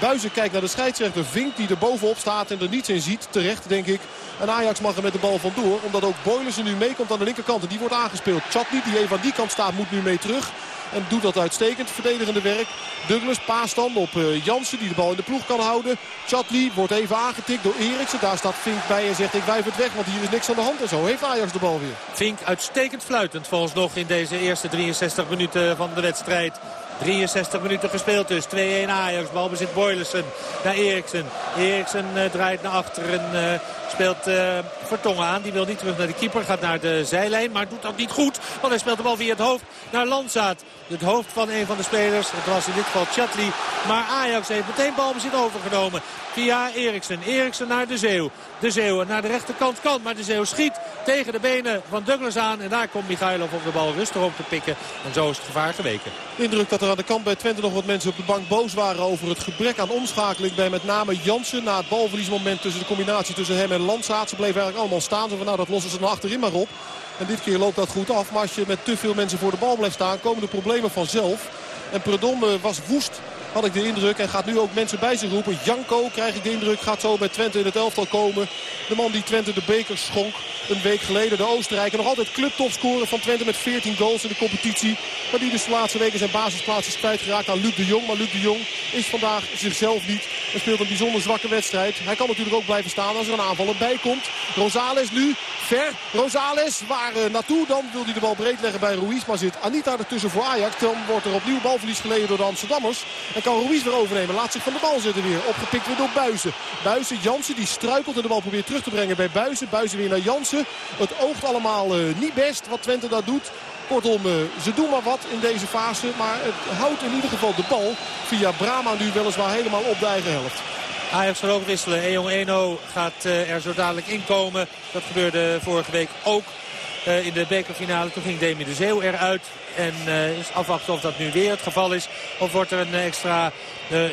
Buizen kijkt naar de scheidsrechter Vink die er bovenop staat en er niets in ziet. Terecht denk ik. En Ajax mag er met de bal vandoor. Omdat ook Boylissen nu meekomt aan de linkerkant. En die wordt aangespeeld. Chatli die even aan die kant staat moet nu mee terug. En doet dat uitstekend. Verdedigende werk. Douglas paast dan op uh, Jansen die de bal in de ploeg kan houden. Chatli wordt even aangetikt door Eriksen. Daar staat Vink bij en zegt ik wijf het weg. Want hier is niks aan de hand. En zo heeft Ajax de bal weer. Vink uitstekend fluitend volgens nog in deze eerste 63 minuten van de wedstrijd. 63 minuten gespeeld dus. 2-1 Ajax. Balbezit Boylissen naar Eriksen. Eriksen uh, draait naar achteren. Uh, speelt uh, Vertongen aan. Die wil niet terug naar de keeper. Gaat naar de zijlijn. Maar doet dat niet goed. Want hij speelt de bal via het hoofd naar Landzaat. Het hoofd van een van de spelers. Het was in dit geval Chatli. Maar Ajax heeft meteen balbezit overgenomen. Via Eriksen. Eriksen naar de Zeeuw. De Zeeuw naar de rechterkant kan. Maar de Zeeuw schiet tegen de benen van Douglas aan. En daar komt Michailov om de bal rustig op te pikken. En zo is het gevaar geweken. Indruk dat er aan de kant bij Twente nog wat mensen op de bank boos waren over het gebrek aan omschakeling bij met name Jansen. Na het balverliesmoment tussen de combinatie tussen hem en Landsaat. Ze bleven eigenlijk allemaal staan. Zo van nou dat lossen ze dan achterin maar op. En dit keer loopt dat goed af. Maar als je met te veel mensen voor de bal blijft staan komen de problemen vanzelf. En Predom was woest had ik de indruk. En gaat nu ook mensen bij zich roepen. Janko krijg ik de indruk gaat zo bij Twente in het elftal komen. De man die Twente de beker schonk een week geleden. De Oostenrijker nog altijd clubtopscorer van Twente met 14 goals in de competitie. Maar die dus de laatste weken zijn basisplaats is kwijtgeraakt aan Luc de Jong. Maar Luc de Jong is vandaag zichzelf niet. En speelt een bijzonder zwakke wedstrijd. Hij kan natuurlijk ook blijven staan als er een aanvaller bij komt. Rosales nu ver. Rosales waar uh, naartoe. Dan wil hij de bal breed leggen bij Ruiz. Maar zit Anita ertussen voor Ajax. Dan wordt er opnieuw balverlies geleden door de Amsterdammers. En kan Ruiz weer overnemen. Laat zich van de bal zitten weer. Opgepikt weer door Buizen. Buizen, Jansen die struikelt en de bal probeert terug te brengen bij Buizen. Buizen weer naar Jansen. Het oogt allemaal uh, niet best wat Twente daar doet. Kortom, uh, ze doen maar wat in deze fase. Maar het houdt in ieder geval de bal via Brama nu weliswaar helemaal op de eigen helft. Ajax zal ook wisselen. Ejong Eno gaat er zo dadelijk inkomen. Dat gebeurde vorige week ook in de bekerfinale. Toen ging Demi de Zeeuw eruit. En uh, is afwachten of dat nu weer het geval is. Of wordt er een extra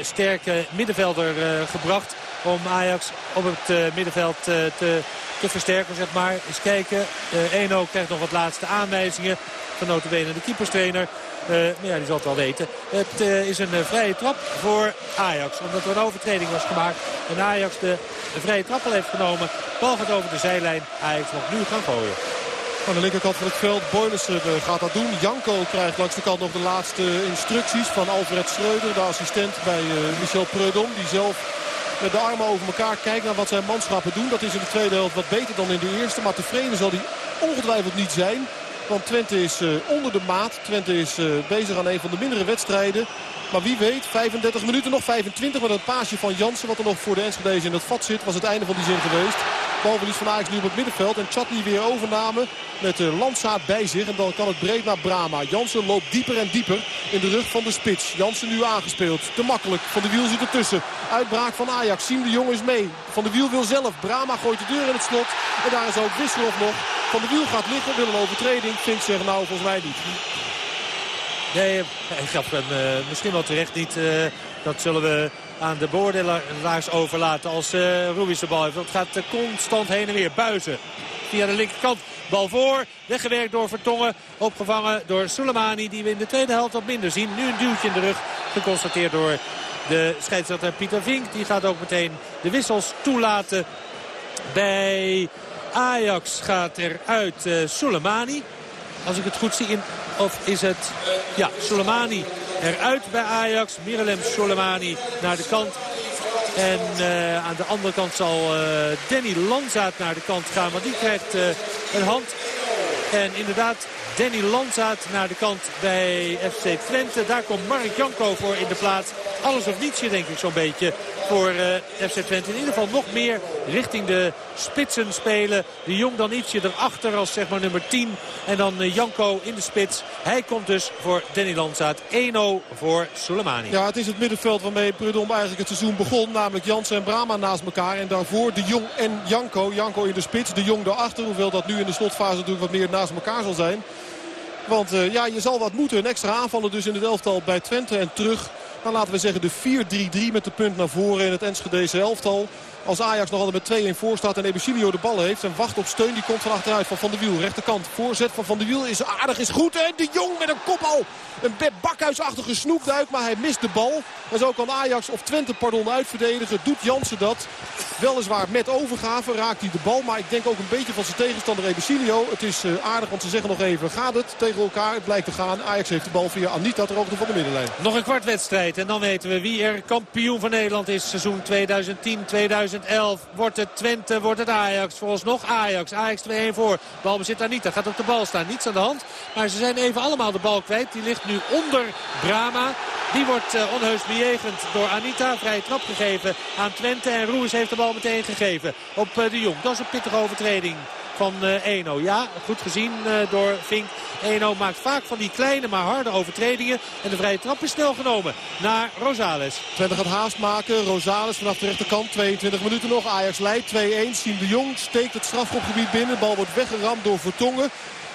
sterke middenvelder gebracht om Ajax op het middenveld te, te versterken. Zeg maar. Eens kijken. Eno krijgt nog wat laatste aanwijzingen. Van notabene de keeperstrainer. Uh, maar ja, die zal het wel weten. Het uh, is een uh, vrije trap voor Ajax. Omdat er een overtreding was gemaakt. En Ajax de, de vrije trap al heeft genomen. Bal gaat over de zijlijn. Ajax mag nu gaan gooien. Aan de linkerkant van het veld, Boylissen gaat dat doen. Janko krijgt langs de kant nog de laatste instructies van Alfred Schreuder. De assistent bij Michel Preudom. Die zelf met de armen over elkaar kijkt naar wat zijn manschappen doen. Dat is in de tweede helft wat beter dan in de eerste. Maar tevreden zal hij ongetwijfeld niet zijn. Want Twente is uh, onder de maat. Twente is uh, bezig aan een van de mindere wedstrijden. Maar wie weet, 35 minuten, nog 25 met een paasje van Jansen. Wat er nog voor de Enschede's in het vat zit, was het einde van die zin geweest. Balverlies van Ajax nu op het middenveld. En Chatli weer overname met de Landsaat bij zich. En dan kan het breed naar Brama. Jansen loopt dieper en dieper in de rug van de spits. Jansen nu aangespeeld. Te makkelijk. Van de Wiel zit ertussen. Uitbraak van Ajax. Siem de Jong is mee. Van de Wiel wil zelf. Brama gooit de deur in het slot. En daar is ook Wisselhoff nog. Van de Wiel gaat liggen. Wil een overtreding. Vindt zich nou volgens mij niet. Nee, hij gaf hem uh, misschien wel terecht niet. Uh, dat zullen we aan de beoordelaars overlaten als uh, de bal heeft. Dat gaat constant heen en weer. Buizen via de linkerkant. Bal voor, weggewerkt door Vertongen. Opgevangen door Soleimani, die we in de tweede helft wat minder zien. Nu een duwtje in de rug, geconstateerd door de scheidsrechter Pieter Vink. Die gaat ook meteen de wissels toelaten. Bij Ajax gaat eruit uh, Soleimani. Als ik het goed zie, of is het... Ja, Soleimani eruit bij Ajax. Mirelem Soleimani naar de kant. En uh, aan de andere kant zal uh, Danny Lanzaat naar de kant gaan. Want die krijgt een hand. En inderdaad, Danny Lanzaat naar de kant bij FC Twente. Daar komt Mark Janko voor in de plaats. Alles of nietsje denk ik zo'n beetje voor uh, FC Twente. In ieder geval nog meer richting de spitsen spelen. De Jong dan ietsje erachter als zeg maar nummer 10. En dan uh, Janko in de spits. Hij komt dus voor Danny Lanzaat. 1-0 voor Soleimani. Ja, het is het middenveld waarmee Prudom eigenlijk het seizoen begon. Namelijk Jansen en Brama naast elkaar. En daarvoor de Jong en Janko. Janko in de spits, de Jong daarachter. Hoewel dat nu in de slotfase natuurlijk wat meer naast elkaar zal zijn. Want uh, ja, je zal wat moeten. Een extra aanvallen dus in het elftal bij Twente en terug. Dan laten we zeggen de 4-3-3 met de punt naar voren in het Enschedese elftal. Als Ajax nog altijd met 2-1 voor staat en Ebesilio de bal heeft. En wacht op steun. Die komt van achteruit van Van der Wiel. Rechterkant. Voorzet van Van der Wiel is aardig, is goed. En de Jong met een kopbal. Een bakhuisachtige snoepduik. Maar hij mist de bal. En zo kan Ajax of Twente pardon uitverdedigen. Doet Jansen dat. Weliswaar met overgave raakt hij de bal. Maar ik denk ook een beetje van zijn tegenstander Ebesilio. Het is uh, aardig want ze zeggen nog even. Gaat het tegen elkaar? Het blijkt te gaan. Ajax heeft de bal via Anita ter hoogte van de middenlijn. Nog een kwartwedstrijd. En dan weten we wie er kampioen van Nederland is. Seizoen 2010-2011. Wordt het Twente, wordt het Ajax. Vooralsnog Ajax. Ajax 2-1 voor. Balbezit Anita. Gaat op de bal staan. Niets aan de hand. Maar ze zijn even allemaal de bal kwijt. Die ligt nu onder Brama. Die wordt uh, onheus bejegend door Anita. Vrije trap gegeven aan Twente. En Roes heeft de bal meteen gegeven op uh, de Jong. Dat is een pittige overtreding van uh, Eno. Ja, goed gezien uh, door Vink. Eno maakt vaak van die kleine maar harde overtredingen. En de vrije trap is snel genomen naar Rosales. Twente gaat haast maken. Rosales vanaf de rechterkant. 22 minuten nog. Ajax leidt 2-1. Siem de Jong steekt het strafschopgebied binnen. Bal wordt weggeramd door Vertongen.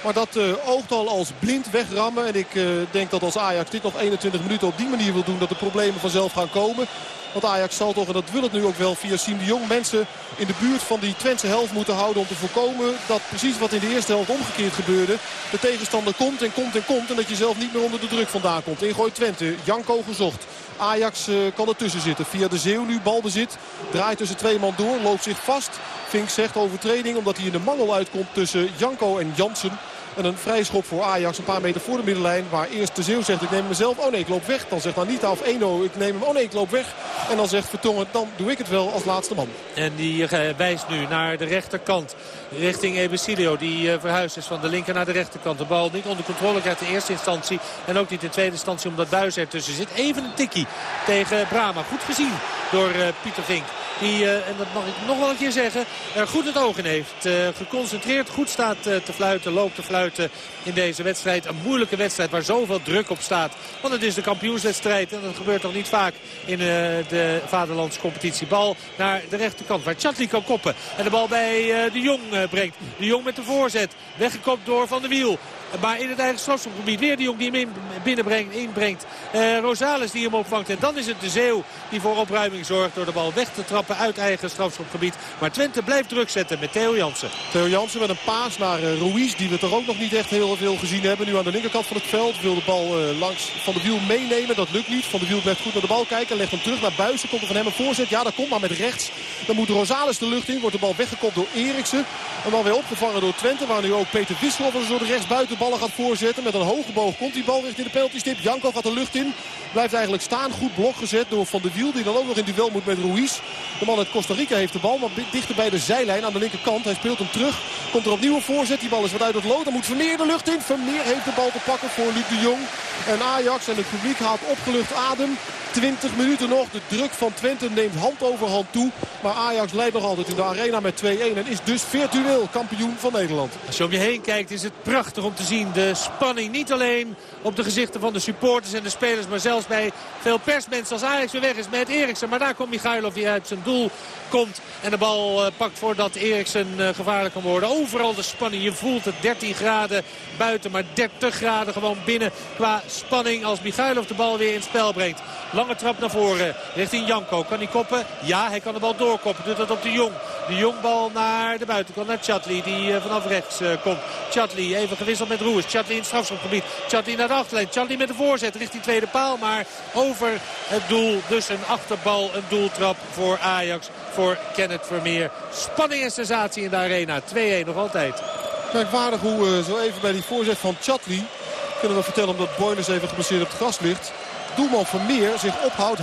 Maar dat uh, oogt al als blind wegrammen. En ik denk dat als Ajax dit nog 21 minuten op die manier wil doen... dat de problemen vanzelf gaan komen. Want Ajax zal toch, en dat wil het nu ook wel via Siem de Jong... mensen in de buurt van die Twentse helft moeten houden... om te voorkomen dat precies wat in de eerste helft omgekeerd gebeurde... de tegenstander komt en komt en komt... en dat je zelf niet meer onder de druk vandaan komt. Ingooit Twente, Janko gezocht. Ajax uh, kan ertussen zitten. Via de Zeeuw nu balbezit. Draait tussen twee man door. Loopt zich vast. Vink zegt overtreding omdat hij in de mangel uitkomt tussen Janko en Jansen. En een vrij schop voor Ajax een paar meter voor de middenlijn. Waar eerst de Zeeuw zegt ik neem mezelf. Oh nee ik loop weg. Dan zegt Anita of Eno ik neem hem. Oh nee ik loop weg. En dan zegt Vertongen dan doe ik het wel als laatste man. En die uh, wijst nu naar de rechterkant. Richting Ebesilio die uh, verhuisd is van de linker naar de rechterkant. De bal niet onder controle krijgt in eerste instantie. En ook niet in tweede instantie omdat Buis ertussen zit. Even een tikkie tegen Brama. Goed gezien door uh, Pieter Vink. Die, en dat mag ik nog wel een keer zeggen, er goed het oog in heeft. geconcentreerd, goed staat te fluiten, loopt te fluiten in deze wedstrijd. Een moeilijke wedstrijd waar zoveel druk op staat. Want het is de kampioenswedstrijd en dat gebeurt nog niet vaak in de Vaderlandse competitie. Bal naar de rechterkant waar Chatli kan koppen. En de bal bij de Jong brengt. De Jong met de voorzet. Weggekopt door Van der Wiel. Maar in het eigen strafschopgebied weer de Jong die hem binnenbrengt, inbrengt. Uh, Rosales die hem opvangt. En dan is het de Zeeuw die voor opruiming zorgt door de bal weg te trappen uit eigen strafschopgebied. Maar Twente blijft druk zetten met Theo Jansen. Theo Jansen met een paas naar uh, Ruiz die we toch ook nog niet echt heel veel gezien hebben. Nu aan de linkerkant van het veld wil de bal uh, langs Van de Wiel meenemen. Dat lukt niet. Van de Wiel blijft goed naar de bal kijken. Legt hem terug naar Buizen. Komt er van hem een voorzet. Ja, dat komt maar met rechts. Dan moet Rosales de lucht in. Wordt de bal weggekopt door Eriksen. En dan weer opgevangen door Twente. Waar nu ook Peter Wissel een soort rechtsbuitenballen gaat voorzetten. Met een hoge boog komt die bal richting de penaltystip. Janko gaat de lucht in. Blijft eigenlijk staan. Goed blok gezet door Van de Wiel. Die dan ook nog in duel moet met Ruiz. De man uit Costa Rica heeft de bal. Maar dichter bij de zijlijn aan de linkerkant. Hij speelt hem terug. Komt er opnieuw een voorzet. Die bal is wat uit het lood. Dan moet Vermeer de lucht in. Vermeer heeft de bal te pakken voor Luc de Jong. En Ajax en het publiek haalt opgelucht adem. 20 minuten nog. De druk van Twente neemt hand over hand toe. Maar Ajax leidt nog altijd in de arena met 2-1. En is dus virtueel kampioen van Nederland. Als je om je heen kijkt is het prachtig om te zien. De spanning niet alleen op de gezichten van de supporters en de spelers. Maar zelfs bij veel persmensen als Ajax weer weg is met Eriksen. Maar daar komt Michailov die uit zijn doel komt. En de bal uh, pakt voordat Eriksen uh, gevaarlijk kan worden. Overal de spanning. Je voelt het 13 graden buiten. Maar 30 graden gewoon binnen qua spanning. Als Michailov de bal weer in spel brengt. Lange trap naar voren richting Janko. Kan hij koppen? Ja, hij kan de bal doorkoppen. Doet dat op de Jong. De Jong bal naar de buitenkant. Naar Chatli die uh, vanaf rechts komt. Chatli even gewisseld met Roers. Chatli in het strafschopgebied. Chatli naar de achterlijn. Chatli met de voorzet richting tweede paal. Maar over het doel. Dus een achterbal, een doeltrap voor Ajax. Voor Kenneth Vermeer. Spanning en sensatie in de arena. 2-1 nog altijd. Merkwaardig hoe uh, zo even bij die voorzet van Chatli. Kunnen we vertellen omdat Boyners even gebaseerd op het gras ligt. Doelman Vermeer zich ophoudt